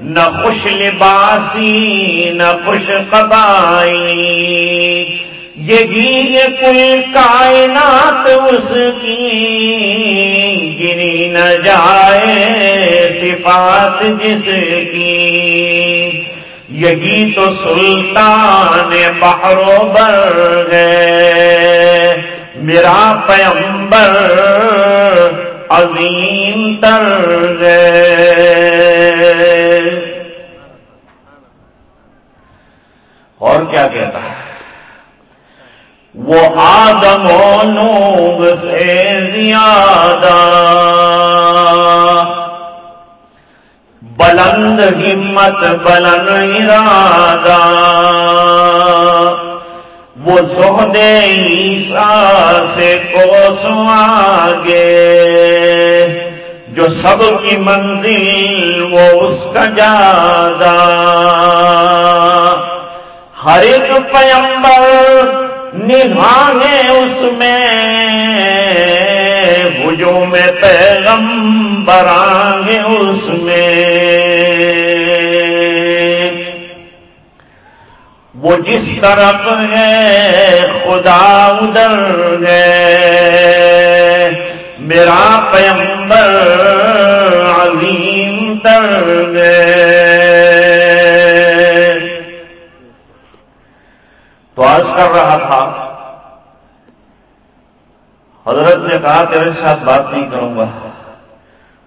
نہ خوش لباسی، نہ خوش قبائی۔ یہی کل کائنات اس کی۔ گنی نہ جائے صفات جس کی۔ یہی تو سلطان بحروبر ہے۔ میرا پیمبر عظیم تر اور کیا کہتا ہے؟ وہ آدم و نوگ سے زیادہ بلند ہمت، بلند ارادہ۔ وہ زہد عیسیٰ سے کو آگے۔ جو سب کی منزل، وہ اس کا جادہ ہر ایک پیمبر نبھانے اس میں۔ بجو میں پیغمبر آگے اس میں۔ وہ جس طرف ہے، خدا ادھر ہے۔ میرا پیمبر عظیم تر ہے۔ تو آج کر رہا تھا، حضرت نے کہا، تیرے ساتھ بات نہیں کروں گا۔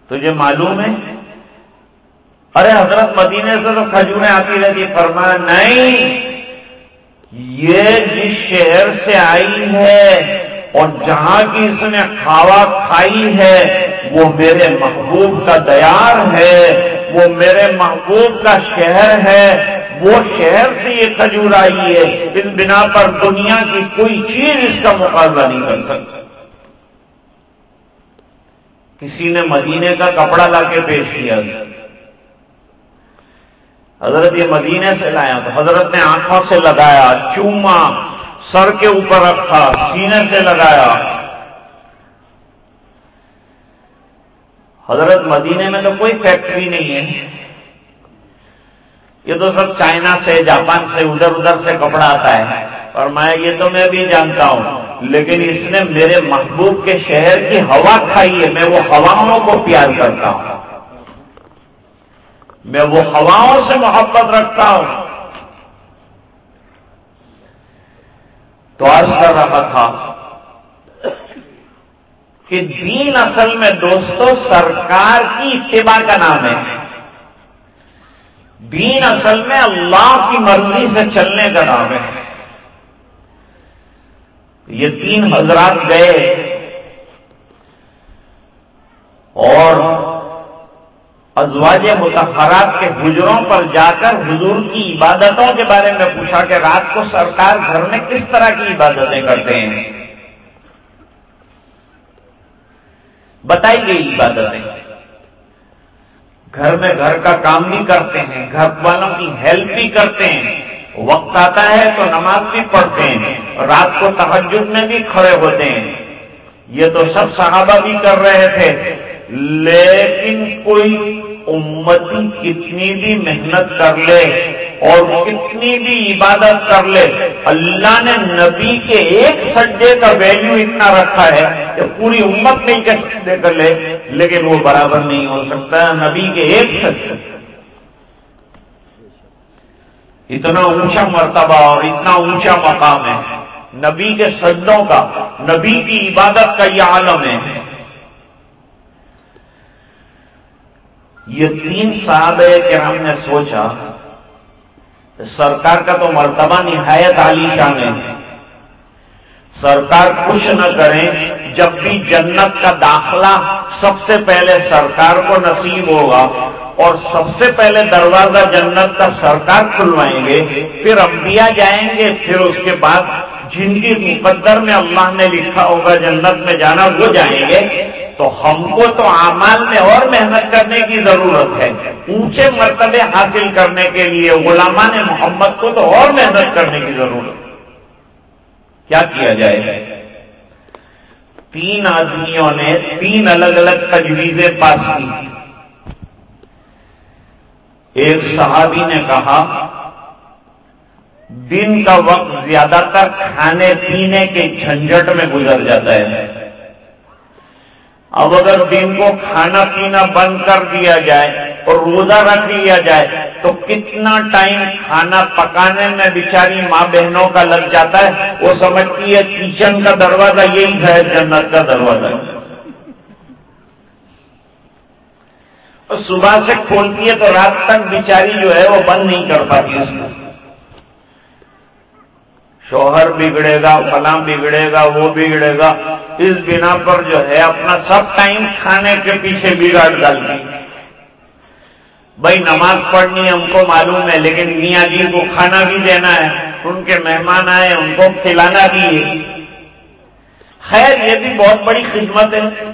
تجھے معلوم ہے؟ ارے حضرت مدینے سے تو کھجوریں آتی رہتی، فرمایا، نہیں یہ جس شہر سے آئی ہے اور جہاں کی اس نے کھاوا کھائی ہے، وہ میرے محبوب کا دیار ہے، وہ میرے محبوب کا شہر ہے۔ وہ شہر سے یہ کھجور آئی ہے اس بنا پر دنیا کی کوئی چیز اس کا مقابلہ نہیں کر سکتا کسی نے مدینے کا کپڑا لا کے پیش کیا۔ حضرت یہ مدینے سے لایا تو حضرت نے آنکھوں سے لگایا، چوما، سر کے اوپر رکھا، سینے سے لگایا۔ حضرت مدینے میں تو کوئی فیکٹری نہیں ہے۔ یہ تو سب چائنا سے، جاپان سے، ادھر ادھر سے کپڑا آتا ہے۔ اور میں یہ تو میں بھی جانتا ہوں۔ لیکن اس نے میرے محبوب کے شہر کی ہوا کھائی ہے، میں وہ ہواؤں کو پیار کرتا ہوں۔ میں وہ ہواؤں سے محبت رکھتا ہوں۔ تو آج کر رہا تھا کہ دین اصل میں دوستوں سرکار کی اتباع کا نام ہے۔ دین اصل میں اللہ کی مرضی سے چلنے کا نام ہے۔ یہ تین حضرات گئے اور ازواج متحرات کے حجروں پر جا کر حضور کی عبادتوں کے بارے میں پوچھا کہ رات کو سرکار گھر میں کس طرح کی عبادتیں کرتے ہیں؟ بتائی گئی عبادتیں۔ گھر میں گھر کا کام بھی کرتے ہیں، گھر والوں کی ہیلپ بھی کرتے ہیں۔ وقت آتا ہے تو نماز بھی پڑھتے ہیں، رات کو تحجد میں بھی کھڑے ہوتے ہیں۔ یہ تو سب صحابہ بھی کر رہے تھے۔ لیکن کوئی امتی کتنی بھی محنت کر لے اور کتنی بھی عبادت کر لے، اللہ نے نبی کے ایک سجدے کا ویلیو اتنا رکھا ہے کہ پوری امت نہیں کر سجدے کر لے، لیکن وہ برابر نہیں ہو سکتا، نبی کے ایک سجدے۔ اتنا اونچا مرتبہ اور اتنا اونچا مقام ہے۔ نبی کے سجدوں کا، نبی کی عبادت کا یہ عالم ہے۔ یہ تین صاحب ہے کہ ہم نے سوچا سرکار کا تو مرتبہ نہایت عالی شان ہے۔ سرکار کچھ نہ کریں جب بھی جنت کا داخلہ سب سے پہلے سرکار کو نصیب ہوگا اور سب سے پہلے دروازہ جنت کا سرکار کھلوائیں گے، پھر انبیاء جائیں گے، پھر اس کے بعد جن کی مقدر میں اللہ نے لکھا ہوگا جنت میں جانا، وہ جائیں گے۔ تو ہم کو تو اعمال میں اور محنت کرنے کی ضرورت ہے۔ اونچے مرتبے حاصل کرنے کے لیے غلامان محمد کو تو اور محنت کرنے کی ضرورت۔ کیا کیا جائے؟ تین آدمیوں نے تین الگ الگ تجویزیں پاس کی۔ ایک صحابی نے کہا، دن کا وقت زیادہ تر کھانے پینے کے جھنجٹ میں گزر جاتا ہے۔ اب اگر دن کو کھانا پینا بند کر دیا جائے اور روزہ رکھ لیا جائے تو کتنا ٹائم کھانا پکانے میں بیچاری ماں بہنوں کا لگ جاتا ہے؟ وہ سمجھتی ہے کچن کا دروازہ یہی ہے، جنت کا دروازہ۔ اور صبح سے کھولتی ہے تو رات تک بیچاری جو ہے وہ بند نہیں کر پاتی اس کو۔ شوہر بگڑے گا، فلاں بگڑے گا، وہ بگڑے گا۔ اس بنا پر جو ہے اپنا سب ٹائم کھانے کے پیچھے بگاڑ ڈالتی بھائی نماز پڑھنی ہم کو معلوم ہے، لیکن میاں جی کو کھانا بھی دینا ہے، ان کے مہمان آئے، ان کو کھلانا بھی ہے۔ خیر، یہ بھی بہت بڑی خدمت ہے۔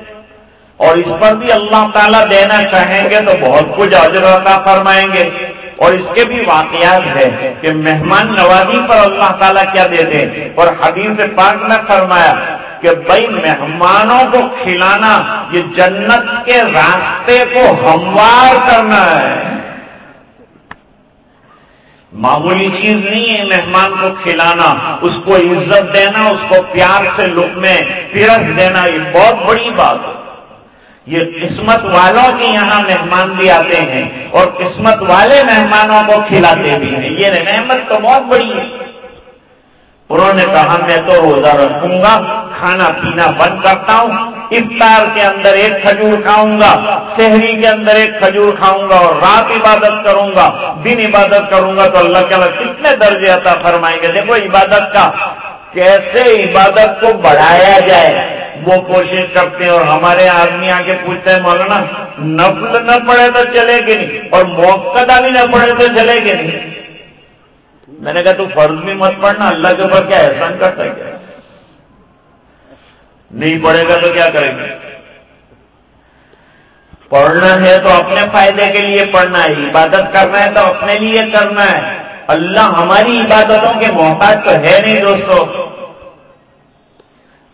اور اس پر بھی اللہ تعالیٰ دینا چاہیں گے تو بہت کچھ عطا فرمائیں گے۔ اور اس کے بھی واقعات ہے کہ مہمان نوازی پر اللہ تعالیٰ کیا دیتے اور حدیث پاک نے فرمایا کہ بھائی مہمانوں کو کھلانا، یہ جنت کے راستے کو ہموار کرنا ہے۔ معمولی چیز نہیں ہے مہمان کو کھلانا، اس کو عزت دینا، اس کو پیار سے لک میں پیرس دینا، یہ بہت بڑی بات ہے۔ یہ قسمت والوں کے یہاں مہمان بھی آتے ہیں اور قسمت والے مہمانوں کو کھلاتے بھی ہیں۔ یہ نعمت تو بہت بڑی ہے۔ انہوں نے کہا، میں تو روزہ رکھوں گا، کھانا پینا بند کرتا ہوں، افطار کے اندر ایک کھجور کھاؤں گا شہری کے اندر ایک کھجور کھاؤں گا اور رات عبادت کروں گا، دن عبادت کروں گا، تو اللہ تعالیٰ کتنے درجے عطا فرمائیں گے دیکھو عبادت کا کیسے عبادت کو بڑھایا جائے، وہ کوشش کرتے ہیں اور ہمارے آدمی آ کے پوچھتے ہیں، مولانا، نفل نہ پڑے تو چلے گی نہیں اور موقع بھی نہ پڑے تو چلے گی نہیں۔ میں نے کہا تو فرض بھی مت پڑھنا، اللہ کے اوپر کیا احسان کرتا ہے کیا؟ نہیں پڑھے گا تو کیا کریں گے پڑھنا ہے تو اپنے فائدے کے لیے پڑھنا ہے، عبادت کرنا ہے تو اپنے لیے کرنا ہے۔ اللہ ہماری عبادتوں کے محتاج تو ہے نہیں دوستو۔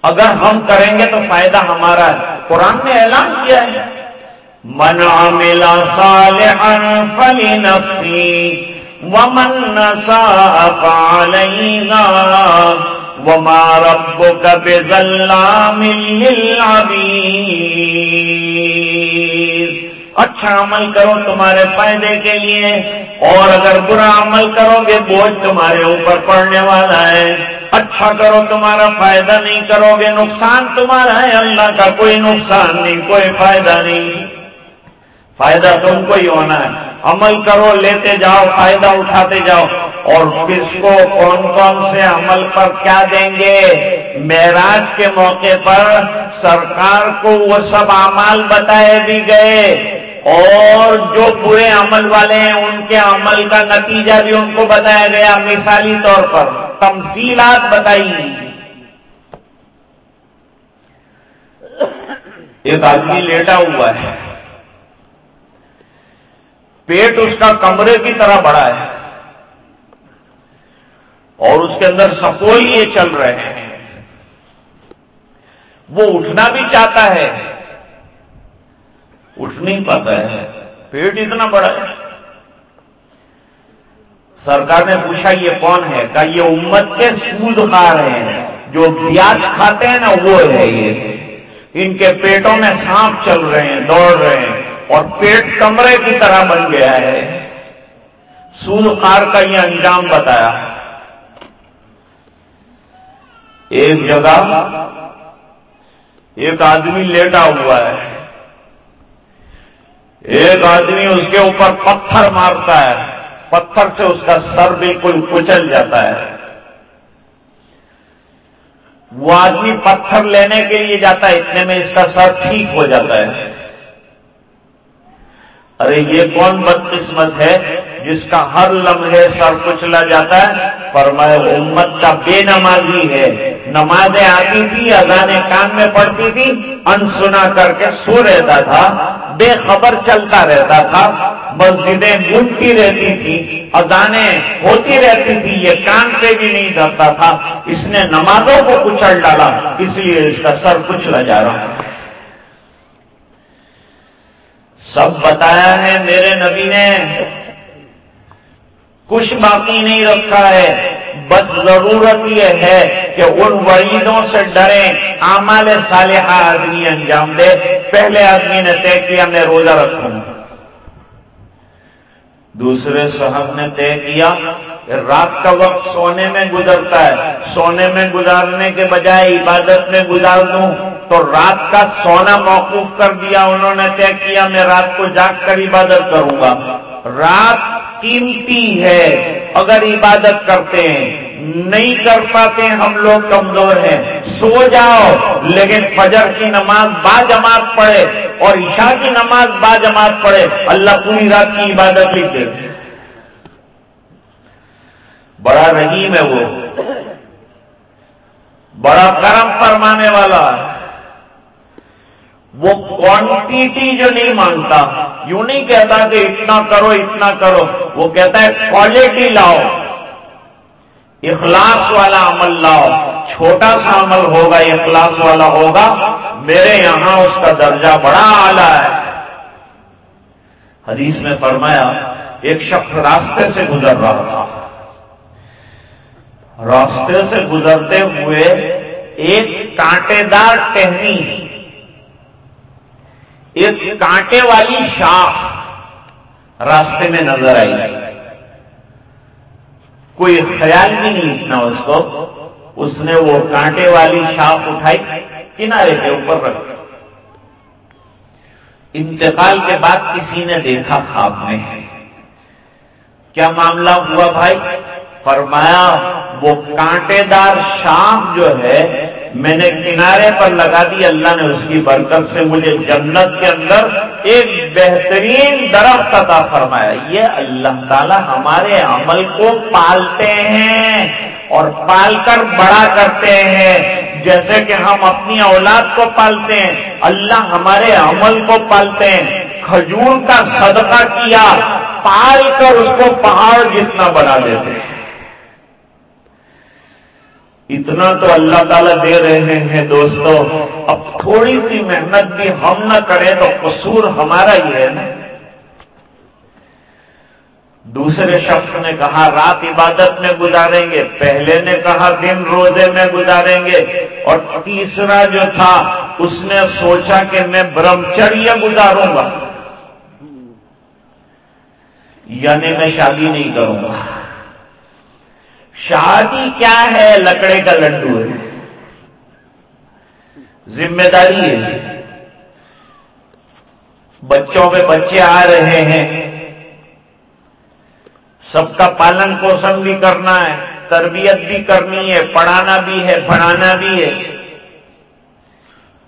اگر ہم کریں گے تو فائدہ ہمارا ہے۔ قرآن نے اعلان کیا ہے، من عمل صالحا فلنفسی ومن نسا فعليها وما ربك بظلام للعبيد اچھا عمل کرو تمہارے فائدے کے لیے اور اگر برا عمل کرو گے، بوجھ تمہارے اوپر پڑنے والا ہے۔ اچھا کرو، تمہارا فائدہ نہیں کرو گے، نقصان تمہارا ہے۔ اللہ کا کوئی نقصان نہیں، کوئی فائدہ نہیں۔ فائدہ تم کو ہی ہونا ہے۔ عمل کرو، لیتے جاؤ، فائدہ اٹھاتے جاؤ۔ اور کس کو کون کون سے عمل پر کیا دیں گے؟ معراج کے موقع پر سرکار کو وہ سب اعمال بتائے بھی گئے۔ اور جو برے عمل والے ہیں، ان کے عمل کا نتیجہ بھی ان کو بتایا گیا۔ مثالی طور پر تمثیلات بتائی ایک آدمی لیٹا ہوا ہے۔ پیٹ اس کا کمرے کی طرح بڑا ہے اور اس کے اندر سپوئی چل رہے ہیں۔ وہ اٹھنا بھی چاہتا ہے۔ اٹھ نہیں پاتا ہے۔ پیٹ اتنا بڑا ہے۔ سرکار نے پوچھا، یہ کون ہے؟ کہ یہ امت کے سود کھا رہے ہیں۔ جو بیاج کھاتے ہیں نا، وہ ہے یہ۔ ان کے پیٹوں میں سانپ چل رہے ہیں، دوڑ رہے ہیں۔ اور پیٹ کمرے کی طرح بن گیا ہے۔ سود کار کا یہ انجام بتایا۔ ایک جگہ ایک آدمی لیٹا ہوا ہے۔ ایک آدمی اس کے اوپر پتھر مارتا ہے۔ پتھر سے اس کا سر بالکل کچل جاتا ہے۔ وہ آدمی پتھر لینے کے لیے جاتا ہے، اتنے میں اس کا سر ٹھیک ہو جاتا ہے۔ ارے یہ کون بدقسمت ہے جس کا ہر لمحے سر کچلا جاتا ہے؟ فرمائے امت کا بے نمازی ہے۔ نمازیں آتی تھی اذانیں کان میں پڑتی تھی ان سنا کر کے سو رہتا تھا، بے خبر چلتا رہتا تھا۔ مسجدیں گونتی رہتی تھی، اذانیں ہوتی رہتی تھی، یہ کان پہ بھی نہیں دھرتا تھا۔ اس نے نمازوں کو کچل ڈالا، اس لیے اس کا سر کچلا جا رہا ہے۔ سب بتایا ہے میرے نبی نے۔ کچھ باقی نہیں رکھا ہے۔ بس ضرورت یہ ہے کہ ان وعیدوں سے ڈریں۔ آمال صالحہ آدمی انجام دے۔ پہلے آدمی نے طے کیا، میں روزہ رکھوں۔ دوسرے صاحب نے طے کیا رات کا وقت سونے میں گزرتا ہے۔ سونے میں گزارنے کے بجائے عبادت میں گزار دوں۔ تو رات کا سونا موقوف کر دیا انہوں نے طے کیا میں رات کو جاگ کر عبادت کروں گا۔ رات قیمتی ہے، اگر عبادت کرتے ہیں۔ نہیں کر پاتے ہم لوگ کمزور ہیں۔ سو جاؤ، لیکن فجر کی نماز با جماعت پڑھے اور عشاء کی نماز با جماعت پڑھے۔ اللہ پوری رات کی عبادت لکھ دے بڑا رحیم ہے وہ۔ بڑا کرم فرمانے والا ہے۔ وہ کوانٹیٹی جو نہیں مانگتا یوں نہیں کہتا کہ اتنا کرو اتنا کرو، وہ کہتا ہے کوالٹی لاؤ، اخلاص والا عمل لاؤ، چھوٹا سا عمل ہوگا، اخلاص والا ہوگا، میرے یہاں اس کا درجہ بڑا اعلی ہے۔ حدیث میں فرمایا، ایک شخص راستے سے گزر رہا تھا۔ راستے سے گزرتے ہوئے ایک کانٹے دار ٹہنی ایک کانٹے والی شاخ راستے میں نظر آئی۔ کوئی خیال بھی نہیں اتنا اس کو۔ اس نے وہ کانٹے والی شاخ اٹھائی، کنارے کے اوپر رکھ انتقال کے بعد کسی نے دیکھا خواب میں کیا معاملہ ہوا بھائی؟ فرمایا، وہ کانٹے دار شاخ جو ہے میں نے کنارے پر لگا دی، اللہ نے اس کی برکت سے مجھے جنت کے اندر ایک بہترین درخت عطا فرمایا۔ یہ اللہ تعالی ہمارے عمل کو پالتے ہیں اور پال کر بڑا کرتے ہیں۔ جیسے کہ ہم اپنی اولاد کو پالتے ہیں، اللہ ہمارے عمل کو پالتے ہیں۔ کھجور کا صدقہ کیا، پال کر اس کو پہاڑ جتنا بنا دیتے ہیں۔ اتنا تو اللہ تعالیٰ دے رہے ہیں دوستو، اب تھوڑی سی محنت بھی ہم نہ کریں تو قصور ہمارا ہی ہے نا۔ دوسرے شخص نے کہا، رات عبادت میں گزاریں گے۔ پہلے نے کہا، دن روزے میں گزاریں گے۔ اور تیسرا جو تھا، اس نے سوچا کہ میں برہمچریہ گزاروں گا۔ یعنی میں شادی نہیں کروں گا۔ شادی کیا ہے؟ لکڑے کا لڈو ہے۔ ذمہ داری ہے۔ بچوں میں بچے آ رہے ہیں۔ سب کا پالن پوشن بھی کرنا ہے۔ تربیت بھی کرنی ہے۔ پڑھانا بھی ہے۔ پڑھانا بھی ہے۔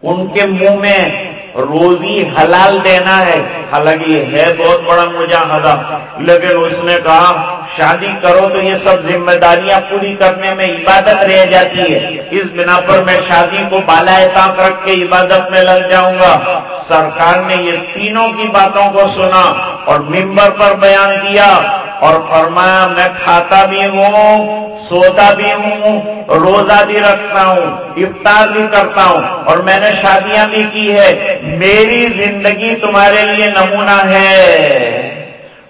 ان کے منہ میں روزی حلال دینا ہے۔ حالانکہ یہ ہے بہت بڑا مجاہدہ۔ لیکن اس نے کہا شادی کرو تو یہ سب ذمہ داریاں پوری کرنے میں عبادت رہ جاتی ہے۔ اس بنا پر میں شادی کو بالا طاق رکھ کے عبادت میں لگ جاؤں گا۔ سرکار نے یہ تینوں کی باتوں کو سنا اور ممبر پر بیان کیا اور فرمایا، میں کھاتا بھی ہوں، سوتا بھی ہوں، روزہ بھی رکھتا ہوں، افطار بھی کرتا ہوں اور میں نے شادیاں بھی کی ہے میری زندگی تمہارے لیے نمونہ ہے۔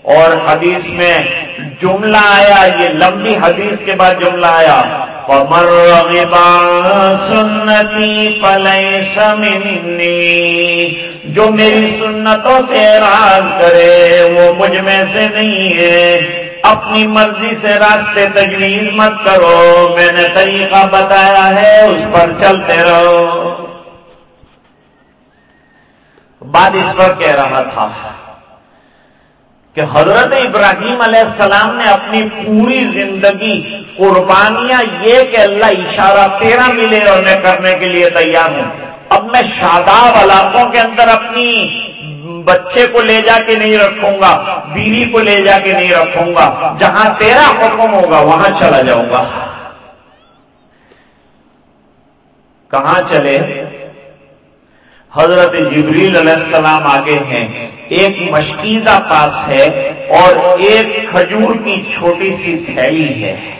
اور حدیث میں جملہ آیا، یہ لمبی حدیث کے بعد جملہ آیا کمر سنتی پلئی سمنی جو میری سنتوں سے راز کرے، وہ مجھ میں سے نہیں ہے۔ اپنی مرضی سے راستے تجویز مت کرو، میں نے طریقہ بتایا ہے، اس پر چلتے رہو۔ بات اس پر کہہ رہا تھا۔ کہ حضرت ابراہیم علیہ السلام نے اپنی پوری زندگی قربانیاں یہ کہ اللہ اشارہ تیرا ملے اور میں کرنے کے لیے تیار ہوں۔ اب میں شاداب علاقوں کے اندر اپنی بچے کو لے جا کے نہیں رکھوں گا، بیوی کو لے جا کے نہیں رکھوں گا، جہاں تیرا حکم ہوگا وہاں چلا جاؤں گا۔ کہاں چلے؟ حضرت جبریل علیہ السلام آگے ہیں۔ ایک مشکیزہ پاس ہے اور ایک کھجور کی چھوٹی سی تھیلی ہے۔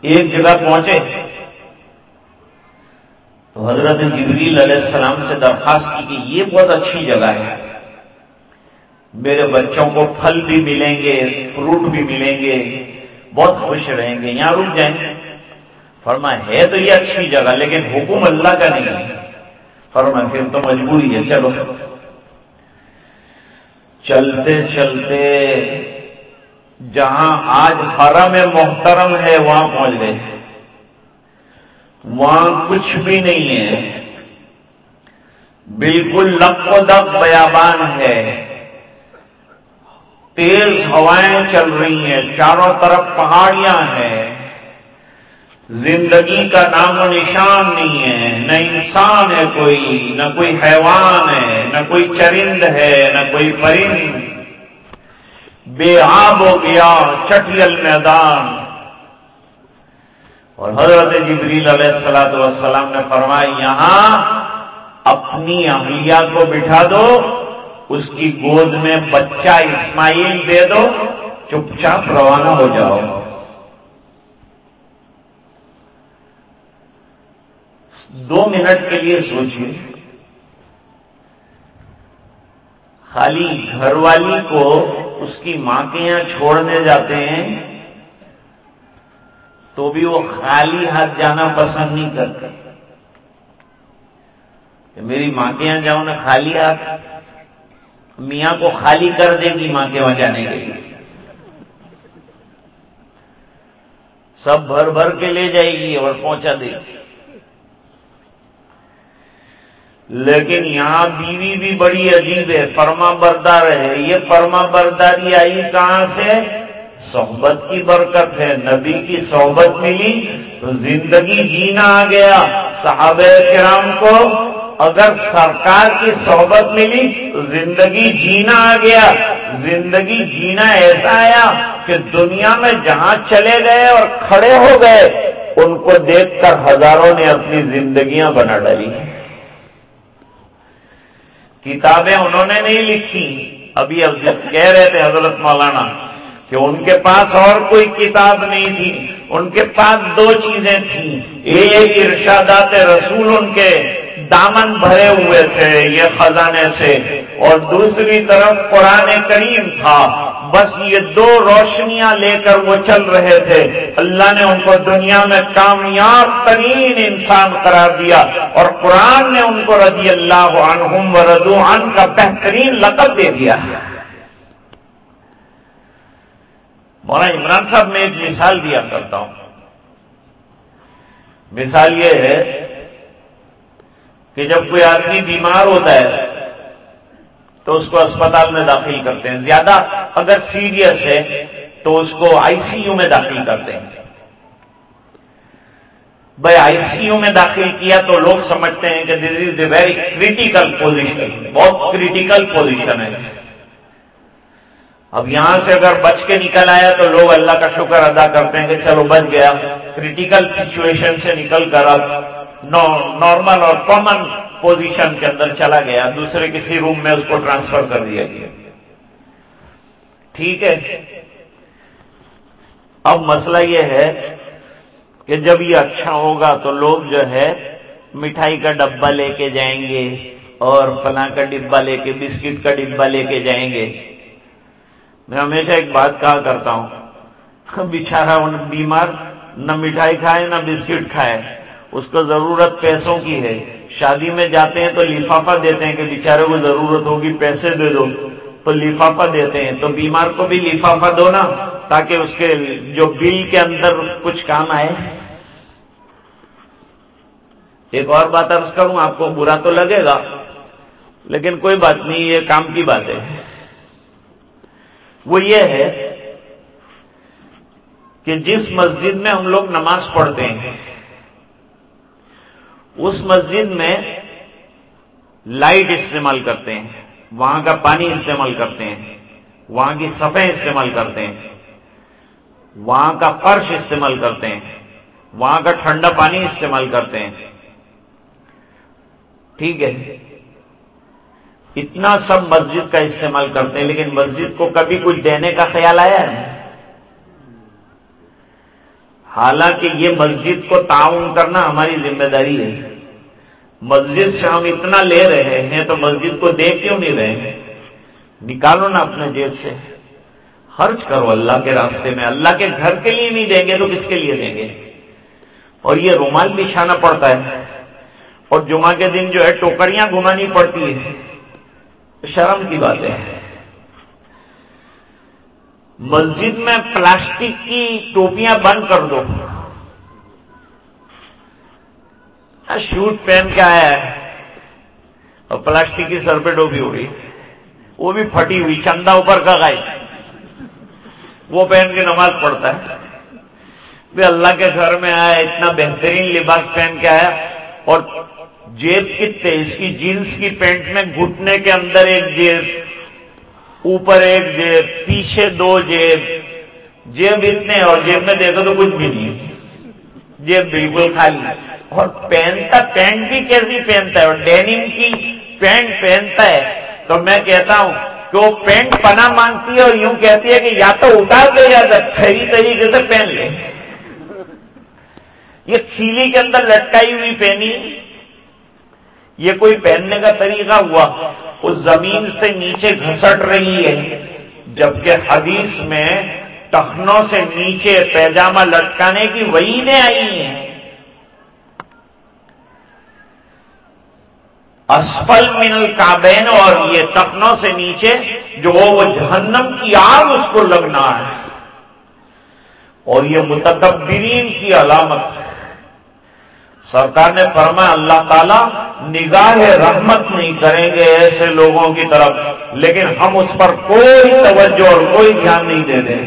ایک جگہ پہنچے۔ تو حضرت جبریل علیہ السلام سے درخواست کی کہ یہ بہت اچھی جگہ ہے۔ میرے بچوں کو پھل بھی ملیں گے، فروٹ بھی ملیں گے۔ بہت خوش رہیں گے، یہاں رک جائیں۔ گے فرما ہے تو یہ اچھی جگہ، لیکن حکم اللہ کا نہیں ہے۔ فرما پھر تو مجبوری ہے، چلو۔ چلتے چلتے جہاں آج حرم محترم ہے، وہاں پہنچ گئے۔ وہاں کچھ بھی نہیں ہے۔ بالکل لق و دب بیابان ہے۔ تیز ہوائیں چل رہی ہیں، چاروں طرف پہاڑیاں ہیں۔ زندگی کا نام و نشان نہیں ہے، نہ انسان ہے کوئی، نہ کوئی حیوان ہے، نہ کوئی چرند ہے، نہ کوئی پرند بے آب ہو گیا چٹیل میدان۔ اور حضرت جبریل علیہ السلام والسلام نے فرمایا، یہاں اپنی اہلیہ کو بٹھا دو۔ اس کی گود میں بچہ اسماعیل دے دو، چپ چاپ روانہ ہو جاؤ۔ دو منٹ کے لیے سوچیے۔ خالی گھر والی کو اس کی ماں کے یہاں چھوڑنے جاتے ہیں، تو بھی وہ خالی ہاتھ جانا پسند نہیں کرتے۔ میری ماں کے یہاں جاؤں نا، خالی ہاتھ۔ میاں کو خالی کر دے گی، ماں کے وہاں جانے کے لیے سب بھر بھر کے لے جائے گی اور پہنچا دے گی۔ لیکن یہاں بیوی بھی بڑی عجیب ہے، فرما بردار ہے۔ یہ فرما برداری آئی کہاں سے؟ صحبت کی برکت ہے۔ نبی کی صحبت ملی تو زندگی جینا آ گیا۔ صحابہ کرام کو اگر سرکار کی صحبت ملی تو زندگی جینا آ گیا، زندگی جینا ایسا آیا کہ دنیا میں جہاں چلے گئے اور کھڑے ہو گئے، ان کو دیکھ کر ہزاروں نے اپنی زندگیاں بنا ڈالی کتابیں انہوں نے نہیں لکھی۔ ابھی اب کہہ رہے تھے حضرت مولانا کہ ان کے پاس اور کوئی کتاب نہیں تھی، ان کے پاس دو چیزیں تھیں۔ ایک ارشادات رسول ان کے دامن بھرے ہوئے تھے یہ خزانے سے۔ اور دوسری طرف قرآن کریم تھا۔ بس یہ دو روشنیاں لے کر وہ چل رہے تھے۔ اللہ نے ان کو دنیا میں کامیاب ترین انسان قرار دیا۔ اور قرآن نے ان کو رضی اللہ عنہم و رضو عن کا بہترین لقب دے دیا۔ مولانا عمران صاحب، میں ایک مثال دیا کرتا ہوں۔ مثال یہ ہے کہ جب کوئی آدمی بیمار ہوتا ہے تو اس کو اسپتال میں داخل کرتے ہیں۔ زیادہ اگر سیریس ہے تو اس کو آئی سی یو میں داخل کرتے ہیں۔ بھائی آئی سی یو میں داخل کیا تو لوگ سمجھتے ہیں کہ this is a very critical position بہت کریٹیکل پوزیشن ہے۔ اب یہاں سے اگر بچ کے نکل آیا تو لوگ اللہ کا شکر ادا کرتے ہیں کہ چلو بچ گیا۔ کریٹیکل سچویشن سے نکل کر اب نارمل اور کامن پوزیشن کے اندر چلا گیا، دوسرے کسی روم میں اس کو ٹرانسفر کر دیا گیا۔ ٹھیک ہے۔ اب مسئلہ یہ ہے کہ جب یہ اچھا ہوگا تو لوگ جو ہے مٹھائی کا ڈبہ لے کے جائیں گے اور فلاں کا ڈبا لے کے، بسکٹ کا ڈبا لے کے جائیں گے۔ میں ہمیشہ ایک بات کہا کرتا ہوں، *laughs* بیچارہ بیمار نہ مٹھائی کھائے، نہ بسکٹ کھائے۔ اس کو ضرورت پیسوں کی ہے۔ شادی میں جاتے ہیں تو لفافہ دیتے ہیں کہ بیچارے کو ضرورت ہوگی، پیسے دے دو۔ تو لفافہ دیتے ہیں۔ تو بیمار کو بھی لفافہ دو نا، تاکہ اس کے جو بل کے اندر کچھ کام آئے۔ ایک اور بات ارض کروں، آپ کو برا تو لگے گا، لیکن کوئی بات نہیں، یہ کام کی بات ہے۔ وہ یہ ہے کہ جس مسجد میں ہم لوگ نماز پڑھتے ہیں اس مسجد میں لائٹ استعمال کرتے ہیں، وہاں کا پانی استعمال کرتے ہیں، وہاں کی سفید استعمال کرتے ہیں، وہاں کا فرش استعمال کرتے ہیں، وہاں کا ٹھنڈا پانی استعمال کرتے ہیں۔ ٹھیک ہے۔ اتنا سب مسجد کا استعمال کرتے ہیں، لیکن مسجد کو کبھی کچھ دینے کا خیال آیا ہے؟ حالانکہ یہ مسجد کو تعاون کرنا ہماری ذمہ داری ہے۔ مسجد سے ہم اتنا لے رہے ہیں تو مسجد کو دے کیوں نہیں رہے ہیں؟ نکالو نا اپنے جیب سے۔ خرچ کرو اللہ کے راستے میں۔ اللہ کے گھر کے لیے نہیں دیں گے تو کس کے لیے دیں گے؟ اور یہ رومال بچھانا پڑتا ہے۔ اور جمعہ کے دن جو ہے ٹوکریاں گھمانی پڑتی ہے شرم کی بات ہے مسجد میں پلاسٹک کی ٹوپیاں بند کر دو۔ شوٹ پہن کے آیا ہے۔ اور پلاسٹک کی سر پہ ٹوپی ہو وہ بھی پھٹی ہوئی، چندہ اوپر کا گائے وہ پہن کے نماز پڑھتا ہے۔ بھی اللہ کے گھر میں آیا، اتنا بہترین لباس پہن کے آیا۔ اور جیب کتنے اس کی جینس کی پینٹ میں گھٹنے کے اندر ایک جیب اوپر ایک جیب، پیچھے دو جیب۔ جیب اتنے اور جیب میں دیکھو تو کچھ بھی نہیں جیب بالکل خالی۔ اور پہنتا، پینٹ بھی کیسی پہنتا ہے؟ اور ڈینم کی پینٹ پہنتا ہے۔ تو میں کہتا ہوں کہ وہ پینٹ پنا مانگتی ہے اور یوں کہتی ہے کہ یا تو اتار دے یا صحیح طریقے سے پہن لے۔ یہ کھیلی کے اندر لٹکائی ہوئی پہنی۔ یہ کوئی پہننے کا طریقہ ہوا اس زمین سے نیچے گھسٹ رہی ہے، جبکہ حدیث میں ٹخنوں سے نیچے پیجامہ لٹکانے کی وہی نے آئی ہیں۔ اسفل من الکابین اور یہ تخنوں سے نیچے جو وہ جہنم کی آگ اس کو لگنا ہے۔ اور یہ متکبرین کی علامت ہے۔ سرکار نے فرمایا، اللہ تعالیٰ نگاہ رحمت نہیں کریں گے ایسے لوگوں کی طرف، لیکن ہم اس پر کوئی توجہ اور کوئی دھیان نہیں دے دیں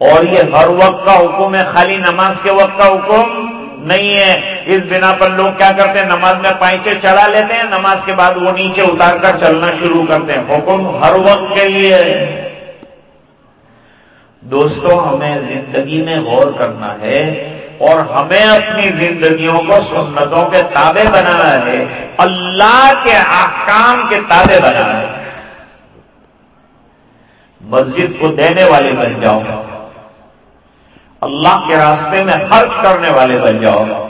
اور یہ ہر وقت کا حکم ہے، خالی نماز کے وقت کا حکم نہیں ہے۔ اس بنا پر لوگ کیا کرتے ہیں، نماز میں پائچے چڑھا لیتے ہیں، نماز کے بعد وہ نیچے اتار کر چلنا شروع کرتے ہیں۔ حکم ہر وقت کے لیے دوستوں ہمیں زندگی میں غور کرنا ہے اور ہمیں اپنی زندگیوں کو سنتوں کے تابع بنانا ہے، اللہ کے احکام کے تابع بنانا ہے۔ مسجد کو دینے والے بن جاؤ۔ اللہ کے راستے میں خرچ کرنے والے بن جاؤ۔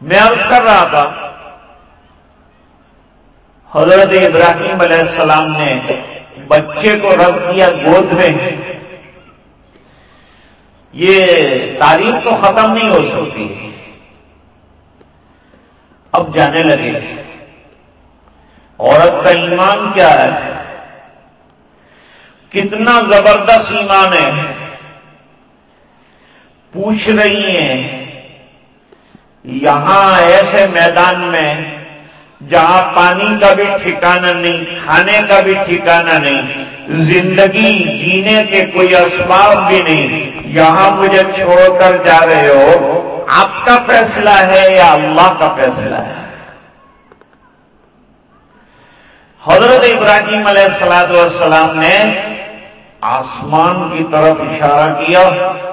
میں عرض کر رہا تھا، حضرت ابراہیم علیہ السلام نے بچے کو رکھ دیا گود میں۔ یہ تاریخ تو ختم نہیں ہو سکتی۔ اب جانے لگے۔ عورت کا ایمان کیا ہے؟ کتنا زبردست ایمان ہے۔ پوچھ رہی ہیں، یہاں ایسے میدان میں جہاں پانی کا بھی ٹھکانہ نہیں، کھانے کا بھی ٹھکانہ نہیں، زندگی جینے کے کوئی اسباب بھی نہیں۔ یہاں مجھے چھوڑ کر جا رہے ہو، آپ کا فیصلہ ہے یا اللہ کا فیصلہ ہے؟ حضرت ابراہیم علیہ السلام والسلام نے آسمان کی طرف اشارہ کیا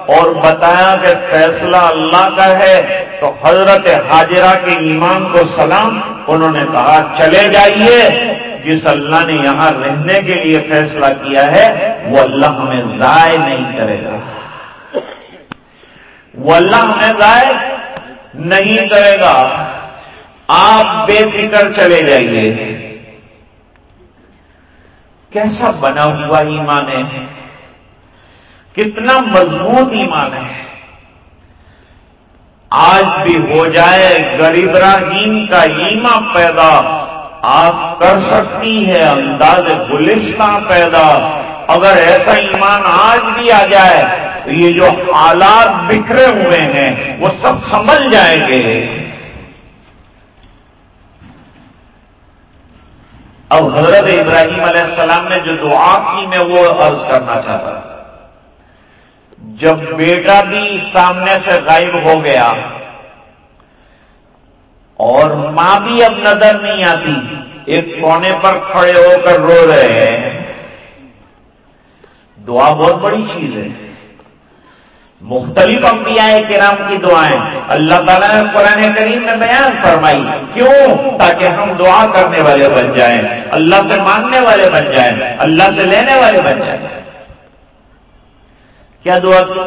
اور بتایا کہ فیصلہ اللہ کا ہے۔ تو حضرت حاجرہ کے ایمان کو سلام، انہوں نے کہا، چلے جائیے۔ جس اللہ نے یہاں رہنے کے لیے فیصلہ کیا ہے، وہ اللہ ہمیں ضائع نہیں کرے گا۔ وہ اللہ ہمیں ضائع نہیں کرے گا۔ آپ بے فکر چلے جائیے۔ کیسا بنا ہوا ایمان ہے؟ کتنا مضبوط ایمان ہے۔ آج بھی ہو جائے غریب راہیم کا ایما پیدا، آپ کر سکتی ہے انداز گلستان پیدا۔ اگر ایسا ایمان آج بھی آ جائے تو یہ جو حالات بکھرے ہوئے ہیں، وہ سب سمجھ جائیں گے۔ اب حضرت ابراہیم علیہ السلام نے جو دعا کی، میں وہ عرض کرنا چاہتا جب بیٹا بھی سامنے سے غائب ہو گیا اور ماں بھی اب نظر نہیں آتی، ایک کونے پر کھڑے ہو کر رو رہے ہیں دعا بہت بڑی چیز ہے۔ مختلف انبیاء کرام کی دعائیں۔ اللہ تعالیٰ نے قرآن کریم میں بیان فرمائی۔ کیوں؟ تاکہ ہم دعا کرنے والے بن جائیں۔ اللہ سے مانگنے والے بن جائیں۔ اللہ سے لینے والے بن جائیں۔ کیا دعا کی؟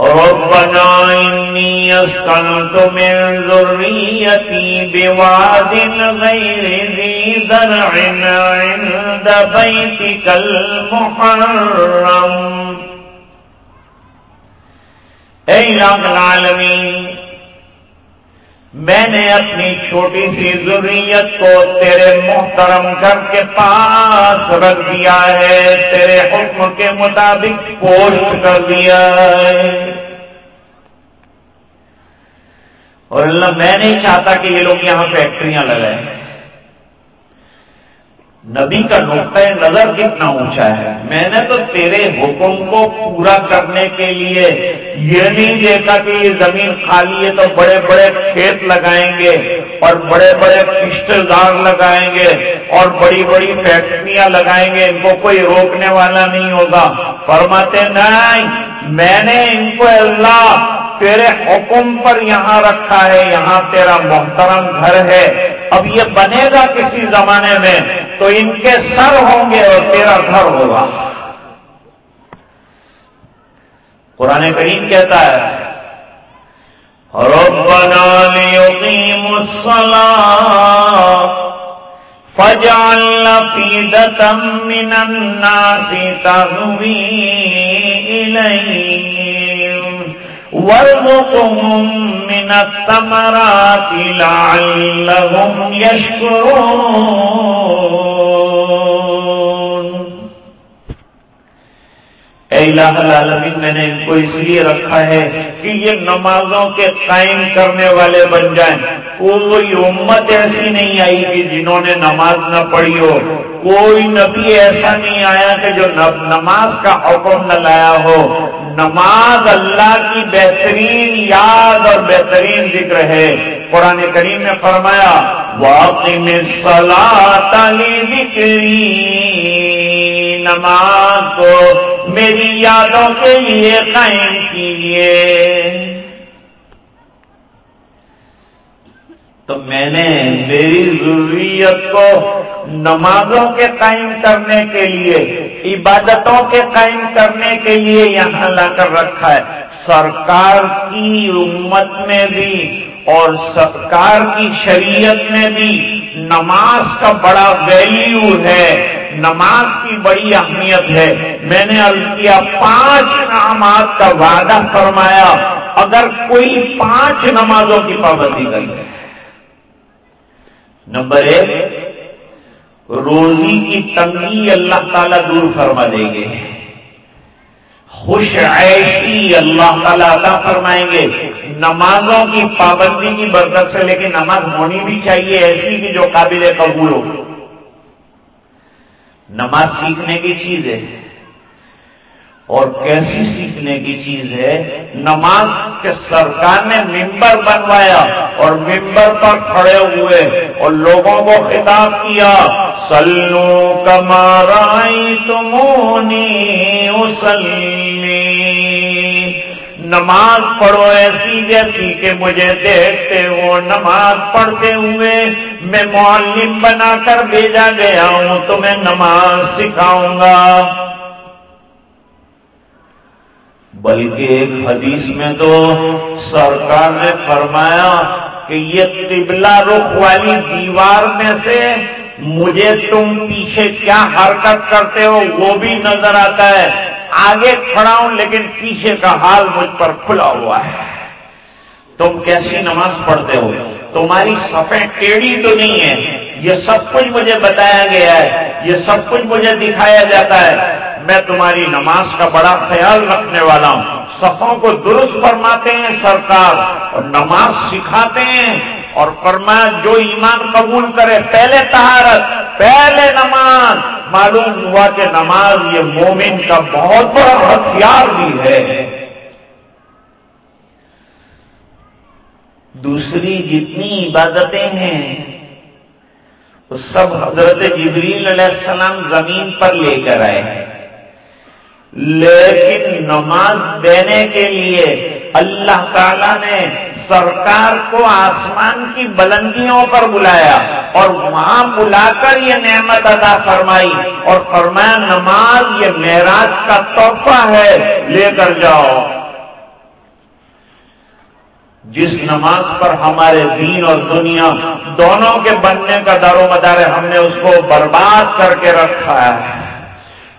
ربنا إني أسكنت من ذريتي بواد غير ذي زرع عند بيتك المحرم. أي رب العالمين میں نے اپنی چھوٹی سی ضروریت کو تیرے محترم گھر کے پاس رکھ دیا ہے، تیرے حکم کے مطابق پوسٹ کر دیا ہے۔ اور اللہ، میں نہیں چاہتا کہ یہ لوگ یہاں فیکٹریاں لگائیں۔ نبی کا نقطۂ نظر کتنا اونچا ہے؟ میں نے تو تیرے حکم کو پورا کرنے کے لیے یہ نہیں دیکھا کہ یہ زمین خالی ہے تو بڑے بڑے کھیت لگائیں گے اور بڑے بڑے کشتے دار لگائیں گے اور بڑی بڑی فیکٹریاں لگائیں گے، ان کو کوئی روکنے والا نہیں ہوگا۔ فرماتے نہیں میں نے ان کو اللہ تیرے حکم پر یہاں رکھا ہے، یہاں تیرا محترم گھر ہے۔ اب یہ بنے گا کسی زمانے میں تو ان کے سر ہوں گے اور تیرا گھر ہوگا۔ قرآن کریم کہتا ہے، ربنا ليقيموا الصلاة فجعل فيدة من الناس تهوي إليهم وارزقهم من الثمرات لعلهم يشكرون اے الہ العالمین، میں نے ان کو اس لیے رکھا ہے کہ یہ نمازوں کے قائم کرنے والے بن جائیں۔ کوئی امت ایسی نہیں آئی کہ جنہوں نے نماز نہ پڑھی ہو۔ کوئی نبی ایسا نہیں آیا کہ جو نماز کا حکم نہ لایا ہو۔ نماز اللہ کی بہترین یاد اور بہترین ذکر ہے۔ قرآن کریم نے فرمایا واقعی میں سلا ذکری نماز کو میری یادوں کے لیے قائم کیجیے۔ تو میں نے میری ضروریت کو نمازوں کے قائم کرنے کے لیے، عبادتوں کے قائم کرنے کے لیے یہاں لا کر رکھا ہے۔ سرکار کی امت میں بھی اور سرکار کی شریعت میں بھی نماز کا بڑا ویلیو ہے۔ نماز کی بڑی اہمیت ہے۔ میں نے عرض کیا، پانچ نماز کا وعدہ فرمایا، اگر کوئی پانچ نمازوں کی پابندی کرے۔ نمبر ایک، روزی کی تنگی اللہ تعالیٰ دور فرما دیں گے۔ خوش عیشی اللہ تعالیٰ عطا فرمائیں گے۔ نمازوں کی پابندی کی برکت سے لیکن نماز ہونی بھی چاہیے، ایسی کہ جو قابل قبول ہو۔ نماز سیکھنے کی چیز ہے۔ اور کیسی سیکھنے کی چیز ہے؟ نماز کے سرکار نے ممبر بنوایا اور ممبر پر کھڑے ہوئے اور لوگوں کو خطاب کیا سلو کمارائی تمونی اسلی نماز پڑھو ایسی جیسی کہ مجھے دیکھتے ہو، نماز پڑھتے ہوئے میں معلم بنا کر بھیجا گیا ہوں، تمہیں نماز سکھاؤں گا۔ بلکہ ایک حدیث میں تو سرکار نے فرمایا کہ یہ قبلہ رخ والی دیوار میں سے مجھے تم پیچھے کیا حرکت کرتے ہو وہ بھی نظر آتا ہے۔ آگے کھڑا ہوں، لیکن پیچھے کا حال مجھ پر کھلا ہوا ہے۔ تم کیسی نماز پڑھتے ہو؟ تمہاری صفیں ٹیڑھی تو نہیں ہے یہ سب کچھ مجھے بتایا گیا ہے۔ یہ سب کچھ مجھے دکھایا جاتا ہے۔ میں تمہاری نماز کا بڑا خیال رکھنے والا ہوں۔ صفوں کو درست فرماتے ہیں سرکار اور نماز سکھاتے ہیں۔ اور فرمایا جو ایمان قبول کرے، پہلے تہارت پہلے نماز، معلوم ہوا کہ نماز یہ مومن کا بہت بڑا ہتھیار بھی ہے۔ دوسری جتنی عبادتیں ہیں، وہ سب حضرت جبریل علیہ السلام زمین پر لے کر آئے ہیں۔ لیکن نماز دینے کے لیے اللہ تعالی نے سرکار کو آسمان کی بلندیوں پر بلایا اور وہاں بلا کر یہ نعمت ادا فرمائی اور فرمایا، نماز یہ معراج کا تحفہ ہے، لے کر جاؤ۔ جس نماز پر ہمارے دین اور دنیا دونوں کے بننے کا دار و مدار ہے، ہم نے اس کو برباد کر کے رکھا ہے۔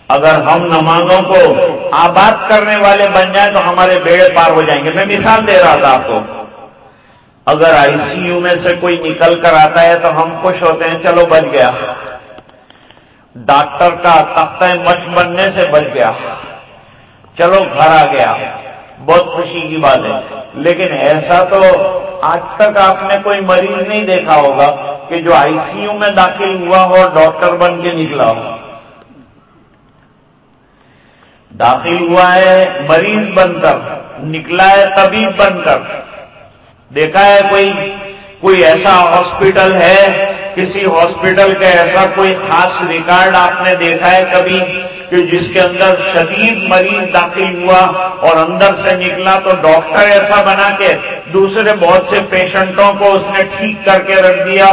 اگر ہم نمازوں کو آباد کرنے والے بن جائیں تو ہمارے بیڑے پار ہو جائیں گے۔ میں مثال دے رہا تھا آپ کو۔ اگر آئی سی یو میں سے کوئی نکل کر آتا ہے تو ہم خوش ہوتے ہیں، چلو بچ گیا۔ ڈاکٹر کا تختہ مش بننے سے بچ گیا۔ چلو گھر آ گیا۔ بہت خوشی کی بات ہے۔ لیکن ایسا تو آج تک آپ نے کوئی مریض نہیں دیکھا ہوگا کہ جو آئی سی یو میں داخل ہوا ہو، ڈاکٹر بن کے نکلا ہو۔ داخل ہوا ہے، مریض بن کر، نکلا ہے، طبیب بن کر۔ دیکھا ہے کوئی؟ کوئی ایسا ہاسپٹل ہے؟ کسی ہاسپٹل کا ایسا کوئی خاص ریکارڈ آپ نے دیکھا ہے کبھی کہ جس کے اندر شدید مریض داخل ہوا اور اندر سے نکلا تو ڈاکٹر ایسا بنا کے دوسرے بہت سے پیشنٹوں کو اس نے ٹھیک کر کے رکھ دیا؟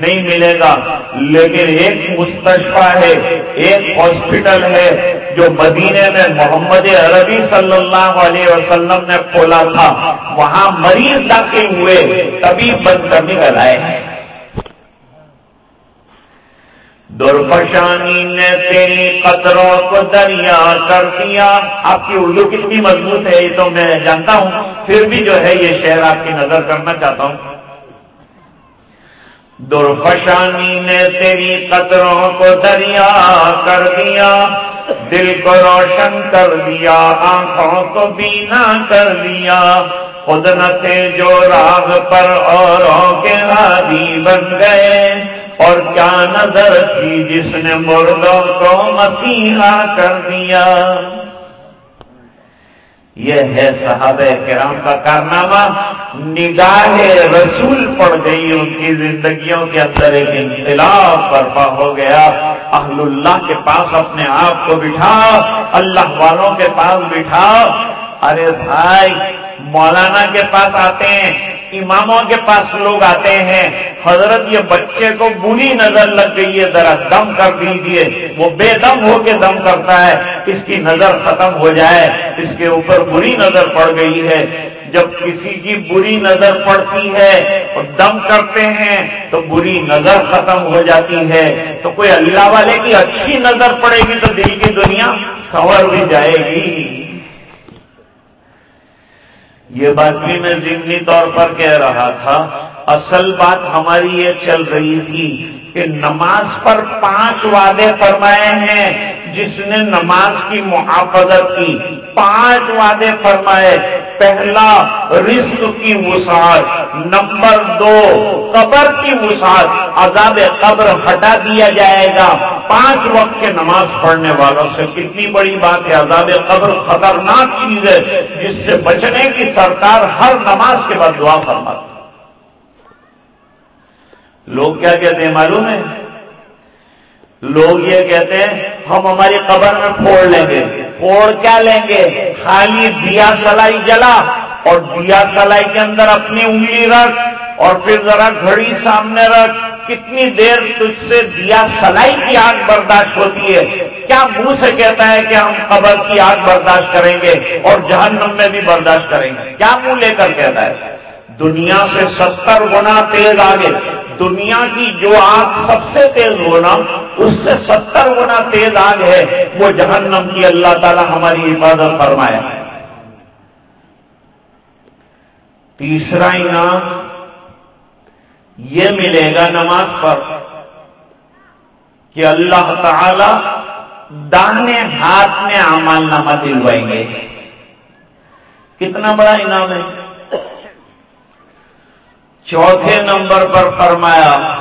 نہیں ملے گا۔ لیکن ایک مستشفہ ہے، ایک ہاسپٹل ہے جو مدینے میں محمد عربی صلی اللہ علیہ وسلم نے کھولا تھا۔ وہاں مریض داخل ہوئے، تبھی بند کرنے کا لائے ہیں۔ درفشانی نے تیری قطروں کو دریا کر دیا۔ آپ کی اردو کتنی مضبوط ہے یہ تو میں جانتا ہوں۔ پھر بھی جو ہے یہ شعر آپ کی نظر کرنا چاہتا ہوں۔ درفشانی نے تیری قطروں کو دریا کر دیا، دل کو روشن کر دیا آنکھوں کو بینا کر دیا خود نہ جو راگ پر اوروں کے ہادی بن گئے۔ اور کیا نظر تھی جس نے مردوں کو مسیحا کر دیا؟ یہ ہے صحابہ کرام کا کارنامہ۔ نگاہ رسول پڑ گئی ان کی زندگیوں کے اندر ایک انقلاب برپا ہو گیا۔ اہل اللہ کے پاس اپنے آپ کو بٹھا، اللہ والوں کے پاس بٹھا۔ ارے بھائی، مولانا کے پاس آتے ہیں۔ اماموں کے پاس لوگ آتے ہیں، حضرت یہ بچے کو بری نظر لگ گئی ہے، ذرا دم کر دیجیے وہ بے دم ہو کے دم کرتا ہے، اس کی نظر ختم ہو جائے، اس کے اوپر بری نظر پڑ گئی ہے۔ جب کسی کی بری نظر پڑتی ہے اور دم کرتے ہیں، تو بری نظر ختم ہو جاتی ہے۔ تو کوئی اللہ والے کی اچھی نظر پڑے گی تو دل کی دنیا سنور بھی جائے گی۔ یہ بات بھی میں ضمنی طور پر کہہ رہا تھا۔ اصل بات ہماری یہ چل رہی تھی کہ نماز پر پانچ وعدے فرمائے ہیں، جس نے نماز کی محافظت کی، پانچ وعدے فرمائے۔ پہلا، رزق کی وسعت، نمبر دو، قبر کی وسعت، عذاب قبر ہٹا دیا جائے گا۔ پانچ وقت کے نماز پڑھنے والوں سے کتنی بڑی بات ہے، عذاب قبر خطرناک چیز ہے، جس سے بچنے کی سرکار ہر نماز کے بعد دعا فرماتی لوگ کیا کہتے ہیں معلوم ہے؟ لوگ یہ کہتے ہیں، ہم ہماری قبر میں پھوڑ لیں گے۔ پھوڑ کیا لیں گے؟ خالی دیا سلائی جلا اور دیا سلائی کے اندر اپنی انگلی رکھ اور پھر ذرا گھڑی سامنے رکھ۔ کتنی دیر تجھ سے دیا سلائی کی آگ برداشت ہوتی ہے؟ کیا منہ سے کہتا ہے کہ ہم قبر کی آگ برداشت کریں گے اور جہنم میں بھی برداشت کریں گے؟ کیا منہ لے کر کہتا ہے؟ دنیا سے ستر گنا تیز آگے۔ دنیا کی جو آگ سب سے تیز ہونا، اس سے ستر گنا تیز آگ ہے، وہ جہنم کی اللہ تعالی ہماری حفاظت فرمایا ہے تیسرا انعام یہ ملے گا نماز پر کہ اللہ تعالی دانے ہاتھ میں امال نامہ دلوائیں گے۔ کتنا بڑا انعام ہے۔ چوتھے نمبر پر فرمایا،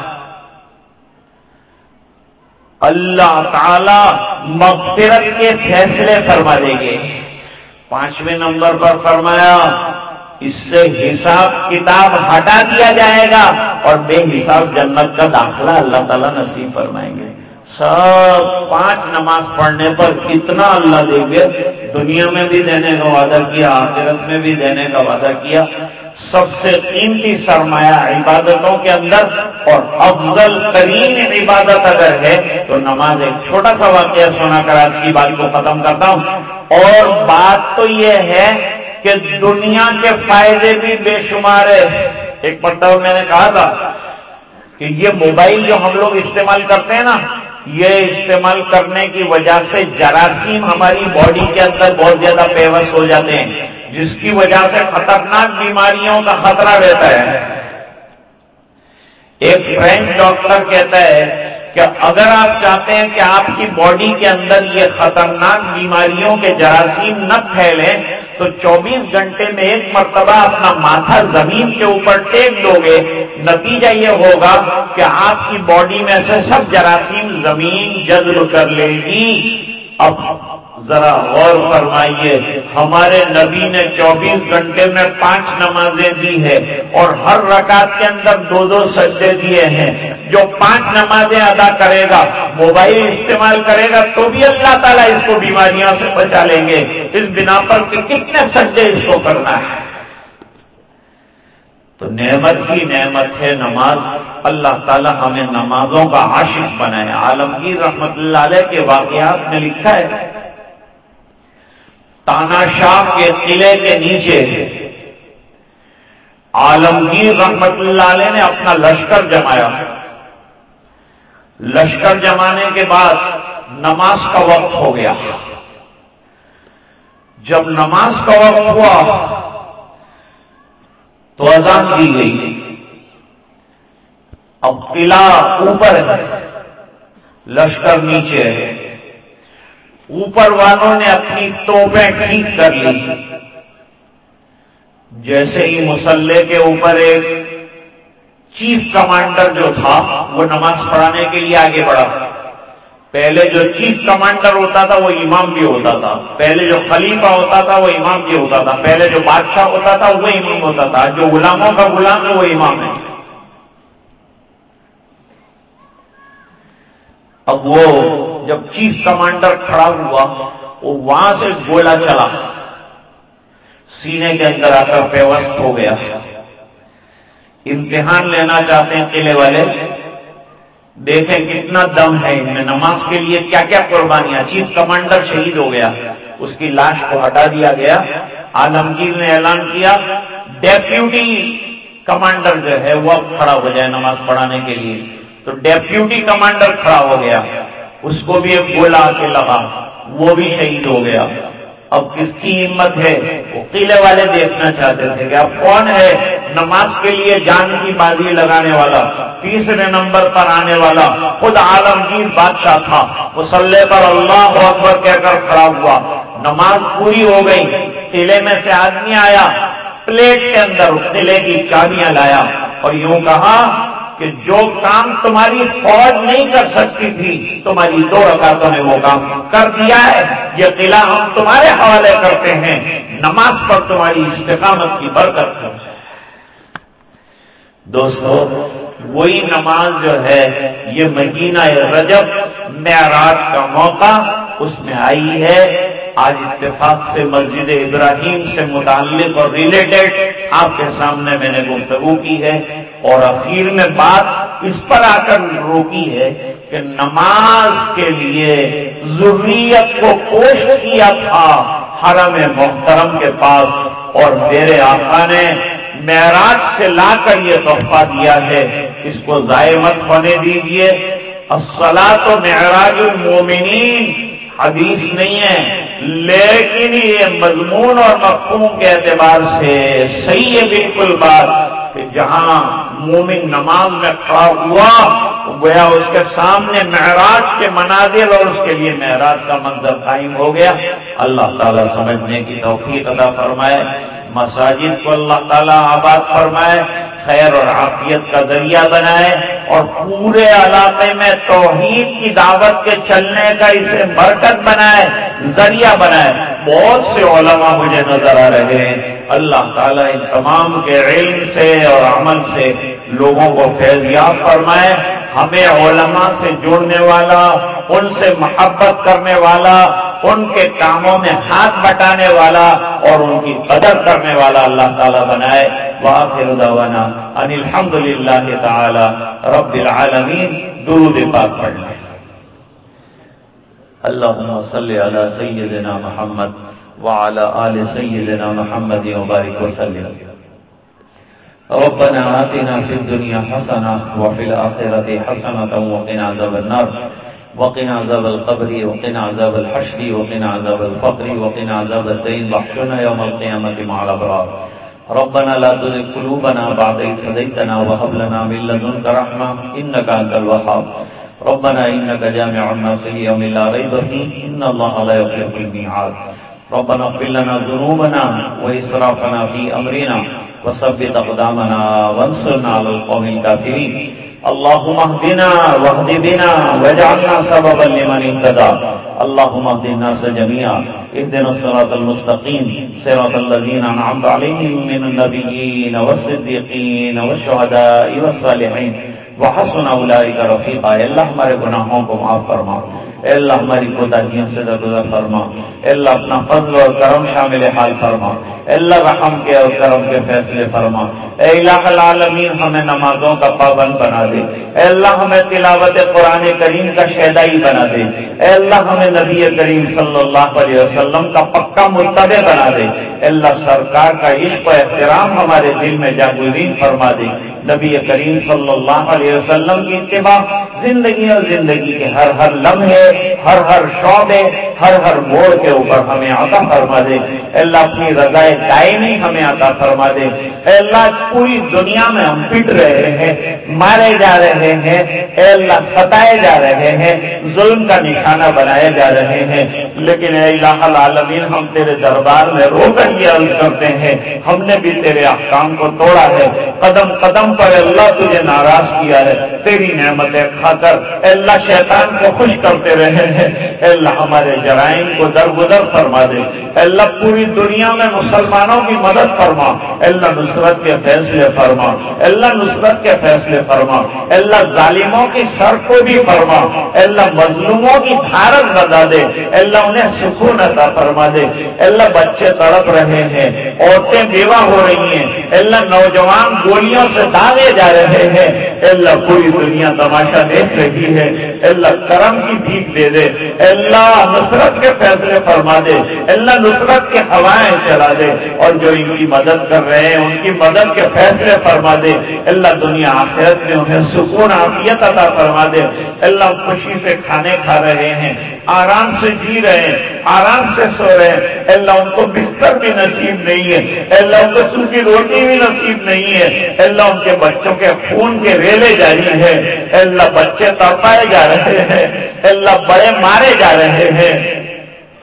اللہ تعالی مغفرت کے فیصلے فرما دیں گے۔ پانچویں نمبر پر فرمایا، اس سے حساب کتاب ہٹا دیا جائے گا اور بے حساب جنت کا داخلہ اللہ تعالیٰ نصیب فرمائیں گے۔ سب پانچ نماز پڑھنے پر کتنا اللہ دیں گے۔ دنیا میں بھی دینے کا وعدہ کیا، آخرت میں بھی دینے کا وعدہ کیا۔ سب سے قیمتی سرمایہ عبادتوں کے اندر اور افضل ترین عبادت اگر ہے تو نماز ایک چھوٹا سا واقعہ سونا کر آج کی بات کو ختم کرتا ہوں۔ اور بات تو یہ ہے کہ دنیا کے فائدے بھی بے شمار ہے۔ ایک مرتبہ میں نے کہا تھا کہ یہ موبائل جو ہم لوگ استعمال کرتے ہیں نا، یہ استعمال کرنے کی وجہ سے جراثیم ہماری باڈی کے اندر بہت زیادہ پیوس ہو جاتے ہیں۔ جس کی وجہ سے خطرناک بیماریوں کا خطرہ رہتا ہے۔ ایک فرینچ ڈاکٹر کہتا ہے کہ اگر آپ چاہتے ہیں کہ آپ کی باڈی کے اندر یہ خطرناک بیماریوں کے جراثیم نہ پھیلیں، تو چوبیس گھنٹے میں ایک مرتبہ اپنا ماتھا زمین کے اوپر ٹیک دو گے۔ نتیجہ یہ ہوگا کہ آپ کی باڈی میں سے سب جراثیم زمین جذب کر لے گی۔ اب ذرا غور فرمائیے، ہمارے نبی نے چوبیس گھنٹے میں پانچ نمازیں دی ہے اور ہر رکعت کے اندر دو دو سجدے دیے ہیں۔ جو پانچ نمازیں ادا کرے گا، موبائل استعمال کرے گا، تو بھی اللہ تعالیٰ اس کو بیماریاں سے بچا لیں گے۔ اس بنا پر کہ کتنے سجے اس کو کرنا ہے؟ تو نعمت ہی نعمت ہے نماز۔ اللہ تعالیٰ ہمیں نمازوں کا عاشق بنائے۔ عالمگیر رحمت اللہ علیہ کے واقعات میں لکھا ہے، تانا شاہ کے قلعے کے نیچے عالمگیر رحمت اللہ علیہ نے اپنا لشکر جمایا۔ لشکر جمانے کے بعد نماز کا وقت ہو گیا۔ جب نماز کا وقت ہوا تو اذان دی گئی۔ اب قلعہ اوپر ہے، لشکر نیچے ہے۔ اوپر والوں نے اپنی توپیں ٹھیک کر لی۔ جیسے ہی مسلح کے اوپر ایک چیف کمانڈر جو تھا، وہ نماز پڑھانے کے لیے آگے بڑھا۔ پہلے جو چیف کمانڈر ہوتا تھا وہ امام بھی ہوتا تھا۔ پہلے جو خلیفہ ہوتا تھا وہ امام بھی ہوتا تھا۔ پہلے جو بادشاہ ہوتا تھا وہ امام ہوتا تھا۔ جو غلاموں کا غلام ہے وہ امام ہے۔ اب وہ جب چیف کمانڈر کھڑا ہوا، وہ وہاں سے گولا چلا۔ سینے کے اندر آ کر پیوست ہو گیا۔ امتحان لینا چاہتے ہیں قلعے والے۔ دیکھیں کتنا دم ہے ان میں نماز کے لیے کیا کیا قربانیاں۔ چیف کمانڈر شہید ہو گیا، اس کی لاش کو ہٹا دیا گیا۔ عالمگیر نے اعلان کیا، ڈیپیوٹی کمانڈر جو ہے وہ اب کھڑا ہو جائے نماز پڑھانے کے لیے۔ تو ڈیپیوٹی کمانڈر کھڑا ہو گیا، اس کو بھی ایک گولا کے لگا، وہ بھی شہید ہو گیا۔ اب کس کی ہمت ہے؟ وہ قلعے والے دیکھنا چاہتے تھے کہ اب کون ہے نماز کے لیے جان کی بازی لگانے والا؟ تیسرے نمبر پر آنے والا خود عالمگیر بادشاہ تھا مسلح پر اللہ اکبر کہہ کر کھڑا ہوا۔ نماز پوری ہو گئی، قلعے میں سے آدمی آیا، پلیٹ کے اندر قلعے کی چابیاں لایا اور یوں کہا کہ جو کام تمہاری فوج نہیں کر سکتی تھی، تمہاری دو رکعتوں نے وہ کام کر دیا ہے۔ یہ قلعہ ہم تمہارے حوالے کرتے ہیں۔ نماز پر تمہاری استقامت کی برکت کر دوستو وہی نماز جو ہے، یہ مہینہ رجب، معراج کا موقع اس میں آئی ہے۔ آج اتفاق سے مسجد ابراہیم سے متعلق اور ریلیٹڈ آپ کے سامنے میں نے گفتگو کی ہے۔ اور اخیر میں بات اس پر آ کر روکی ہے کہ نماز کے لیے ضروریت کو کوش کیا تھا حرم محترم کے پاس۔ اور میرے آقا نے معراج سے لا کر یہ تحفہ دیا ہے۔ اس کو ضائع مت ہونے دیجیے السلا تو معراج المومنین حدیث نہیں ہے، لیکن یہ مضمون اور مفہوم کے اعتبار سے صحیح ہے بالکل بات کہ جہاں مومن نماز میں کھڑا ہوا گویا اس کے سامنے معراج کے مناظر اور اس کے لیے معراج کا منظر قائم ہو گیا۔ اللہ تعالیٰ سمجھنے کی توفیق ادا فرمائے، مساجد کو اللہ تعالیٰ آباد فرمائے خیر اور عافیت کا ذریعہ بنائے اور پورے علاقے میں توحید کی دعوت کے چلنے کا اسے برکت بنائے، ذریعہ بنائے۔ بہت سے علماء مجھے نظر آ رہے ہیں۔ اللہ تعالیٰ ان تمام کے علم سے اور عمل سے لوگوں کو فیضیاب فرمائے۔ ہمیں علماء سے جڑنے والا، ان سے محبت کرنے والا، ان کے کاموں میں ہاتھ بٹانے والا اور ان کی قدر کرنے والا اللہ تعالیٰ بنائے۔ واخر دعوانا ان الحمد للہ تعالی رب العالمین۔ درود پاک پڑھنا اللهم صل على سيدنا محمد وعلى آل سيدنا محمد وبارك وسلم۔ ربنا آتنا في الدنيا حسنة وفي الآخرة حسنة وقنا عذاب النار. وقنا عذاب القبر، وقنا عذاب الحشر، وقنا عذاب الفقر، وقنا عذاب الدين. وحشنا يوم القيامة مع الأبرار ربنا لا تزغ قلوبنا بعد إذ هديتنا وهب لنا من لدنك رحمة، إنك أنت الوهاب. ربنا إنك جامع الناس ليوم لا ريب فيه، إن الله لا يخلف الميعاد. ربنا اغفر لنا ذنوبنا وإسرافنا في أمرنا. وثبت أقدامنا وانصرنا على القوم الكافرين. اللهم اهدنا واهد بنا واجعلنا سببا لمن اهتدى. اللهم اهد الناس جميعا. اهدنا الصراط المستقيم. صراط الذين انعمت عليهم من النبيين والصديقين والشهداء والصالحين. وہ سنا الائی کا رفیقہ اللہ ہمارے گناہوں کو معاف فرما. اے اللہ ہماری کوتاہیوں سے درگزر فرما۔ اے اللہ اپنا فضل اور کرم شامل حال فرما۔ اے اللہ رحم کے اور کرم کے فیصلے فرما۔ اے الہ العالمین، ہمیں نمازوں کا پابند بنا دے۔ اے اللہ ہمیں تلاوت قرآن کریم کا شہدائی بنا دے۔ اے اللہ ہمیں نبی کریم صلی اللہ علیہ وسلم کا پکا مرتبہ بنا دے۔ اللہ سرکار کا عشق و احترام ہمارے دل میں جاگورین فرما دے۔ نبی کریم صلی اللہ علیہ وسلم کی اتباع زندگی اور زندگی کے ہر ہر لمحے، ہر ہر شعبے، ہر ہر موڑ کے اوپر ہمیں عطا فرما دے۔ اللہ اپنی رضائے دائمی ہمیں عطا فرما دے۔ اللہ، پوری دنیا میں ہم پٹ رہے ہیں، مارے جا رہے ہیں۔ اے اللہ، ستائے جا رہے ہیں۔ ظلم کا نشانہ بنائے جا رہے ہیں۔ لیکن اے الہ العالمین، ہم تیرے دربار میں رو کر یہ عرض کرتے ہیں، ہم نے بھی تیرے احکام کو توڑا ہے۔ قدم قدم پر اللہ، تجھے ناراض کیا ہے۔ تیری نعمتیں کھا کر اللہ، شیطان کو خوش کرتے رہے ہیں۔ اللہ، ہمارے جرائم کو درگزر فرما دے۔ اللہ، پوری دنیا میں مسلمانوں کی مدد فرما۔ اللہ نصرت کے فیصلے فرما۔ اللہ نصرت کے فیصلے فرما۔ اللہ ظالموں کی سر کو بھی فرما۔ اللہ مظلوموں کی دھارت بتا دے۔ اللہ انہیں سکون عطا فرما دے۔ اللہ بچے تڑپ رہے ہیں۔ عورتیں بیوہ ہو رہی ہیں۔ اللہ نوجوان گولیوں سے داغے جا رہے ہیں۔ اللہ پوری دنیا تماشا دیکھ رہی ہے۔ اللہ کرم کی بھیک دے دے۔ اللہ نصرت کے فیصلے فرما دے۔ اللہ نصرت کے ہوائیں چلا دے اور جو ان کی مدد کر رہے ہیں، ان کی مدد کے فیصلے فرما دے۔ اللہ دنیا آخرت میں انہیں سکون، عافیت عطا فرما دے۔ اللہ خوشی سے کھانے کھا رہے ہیں، آرام سے جی رہے ہیں، آرام سے سو رہے ہیں۔ اللہ ان کو بستر بھی نصیب نہیں ہے۔ اللہ ان کو سوکھی روٹی بھی نصیب نہیں ہے۔ اللہ ان کے بچوں کے خون کے ریلے جاری ہے اللہ بچے تڑپائے جا رہے ہیں۔ اللہ بڑے مارے جا رہے ہیں۔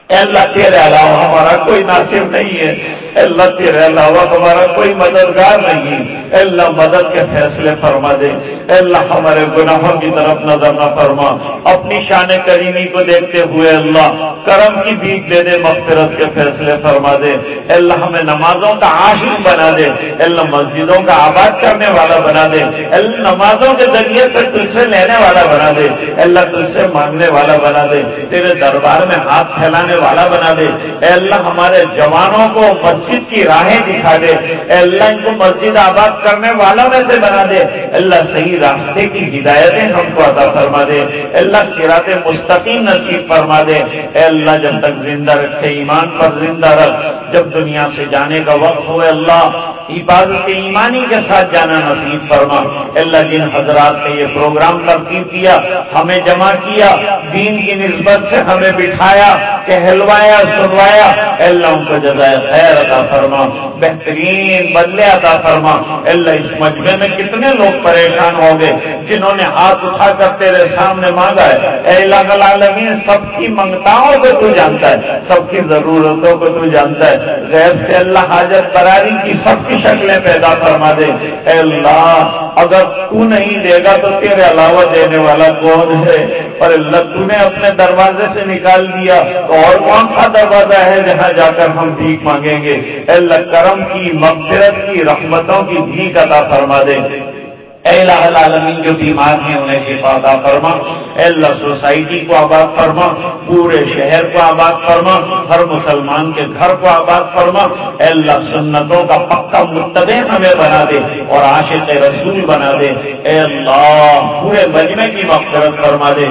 اے اللہ تیرے علاوہ ہمارا کوئی ناصر نہیں ہے۔ اللہ تیرے علاوہ ہمارا کوئی مددگار نہیں اللہ مدد کے فیصلے فرما دے۔ اللہ ہمارے گناہوں کی طرف نظر نہ فرما۔ اپنی شان کریمی کو دیکھتے ہوئے اللہ کرم کی بیک دے دے، مغفرت کے فیصلے فرما دے۔ اللہ ہمیں نمازوں کا عاشق بنا دے۔ اللہ مسجدوں کا آباد کرنے والا بنا دے۔ اللہ نمازوں کے ذریعے سے تجھ سے لینے والا بنا دے۔ اللہ تجھ سے مانگنے والا بنا دے۔ تیرے دربار میں ہاتھ پھیلانے والا بنا دے۔ اللہ ہمارے جوانوں کو مسجد کی راہیں دکھا دے۔ اے اللہ، ان کو مسجد آباد کرنے والوں میں سے بنا دے۔ اللہ، صحیح راستے کی ہدایتیں ہم کو عطا فرما دے۔ اللہ سرات مستقیم نصیب فرما دے۔ اے اللہ، جب تک زندہ رکھے، ایمان پر زندہ رکھ۔ جب دنیا سے جانے کا وقت ہوئے اللہ، عبادت ایمانی کے ساتھ جانا نصیب فرما۔ اللہ، جن حضرات نے یہ پروگرام ترتیب کیا، ہمیں جمع کیا، دین کی نسبت سے ہمیں بٹھایا، کہلوایا، سنوایا اللہ، ان کو جزائے خیر عطا فرما، بہترین بدلے عطا فرما۔ اللہ اس مجمے میں کتنے لوگ پریشان ہو گئے جنہوں نے ہاتھ اٹھا کر تیرے سامنے مانگا ہے۔ اے اللہ العالمین، سب کی منگتاؤں کو تو جانتا ہے، سب کی ضرورتوں کو تو جانتا ہے۔ غیر سے اللہ حاجت براری کی سب کی شکلیں پیدا فرما دے۔ اے اللہ، اگر تو نہیں دے گا تو تیرے علاوہ دینے والا کون ہے؟ پر اللہ، تو نے اپنے دروازے سے نکال دیا تو اور کون سا دروازہ ہے جہاں جا کر ہم بھیک مانگیں گے؟ اللہ کرم کی مغفرت کی رحمتوں کی بھیک عطا فرما دے۔ اے الہ العالمین جو بیمار ہیں، انہیں شفا عطا فرما۔ اے اللہ سوسائٹی کو آباد فرما۔ پورے شہر کو آباد فرما۔ ہر مسلمان کے گھر کو آباد فرما۔ اے اللہ سنتوں کا پکا متبع ہمیں بنا دے اور عاشق رسول بنا دے۔ اے اللہ پورے مجمع کی مغفرت فرما دے۔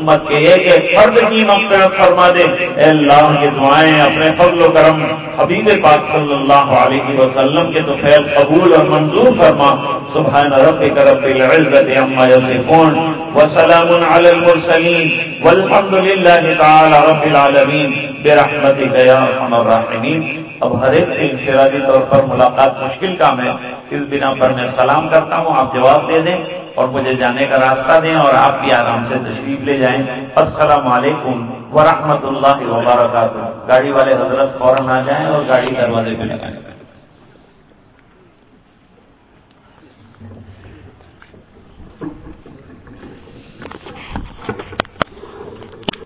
امت کے ایک ایک فرد کی مغفرت فرما دے۔ اے اللہ کی دعائیں اپنے فضل و کرم حبیب پاک صلی اللہ علیہ وسلم کے تو خیر قبول اور منظور فرما۔ سبحان ربک رب العزت عما یصفون وسلام علی المرسلین والحمد للہ تعالی رب العالمین برحمتک یا ارحم الراحمین اب ہر ایک سے انفرادی طور پر ملاقات مشکل کام ہے اس بنا پر میں سلام کرتا ہوں، آپ جواب دے دیں اور مجھے جانے کا راستہ دیں اور آپ بھی آرام سے تشریف لے جائیں۔ السلام علیکم ورحمۃ اللہ وبرکاتہ۔ گاڑی والے حضرت فوراً آ جائیں اور گاڑی دروازے پہ لگائیں۔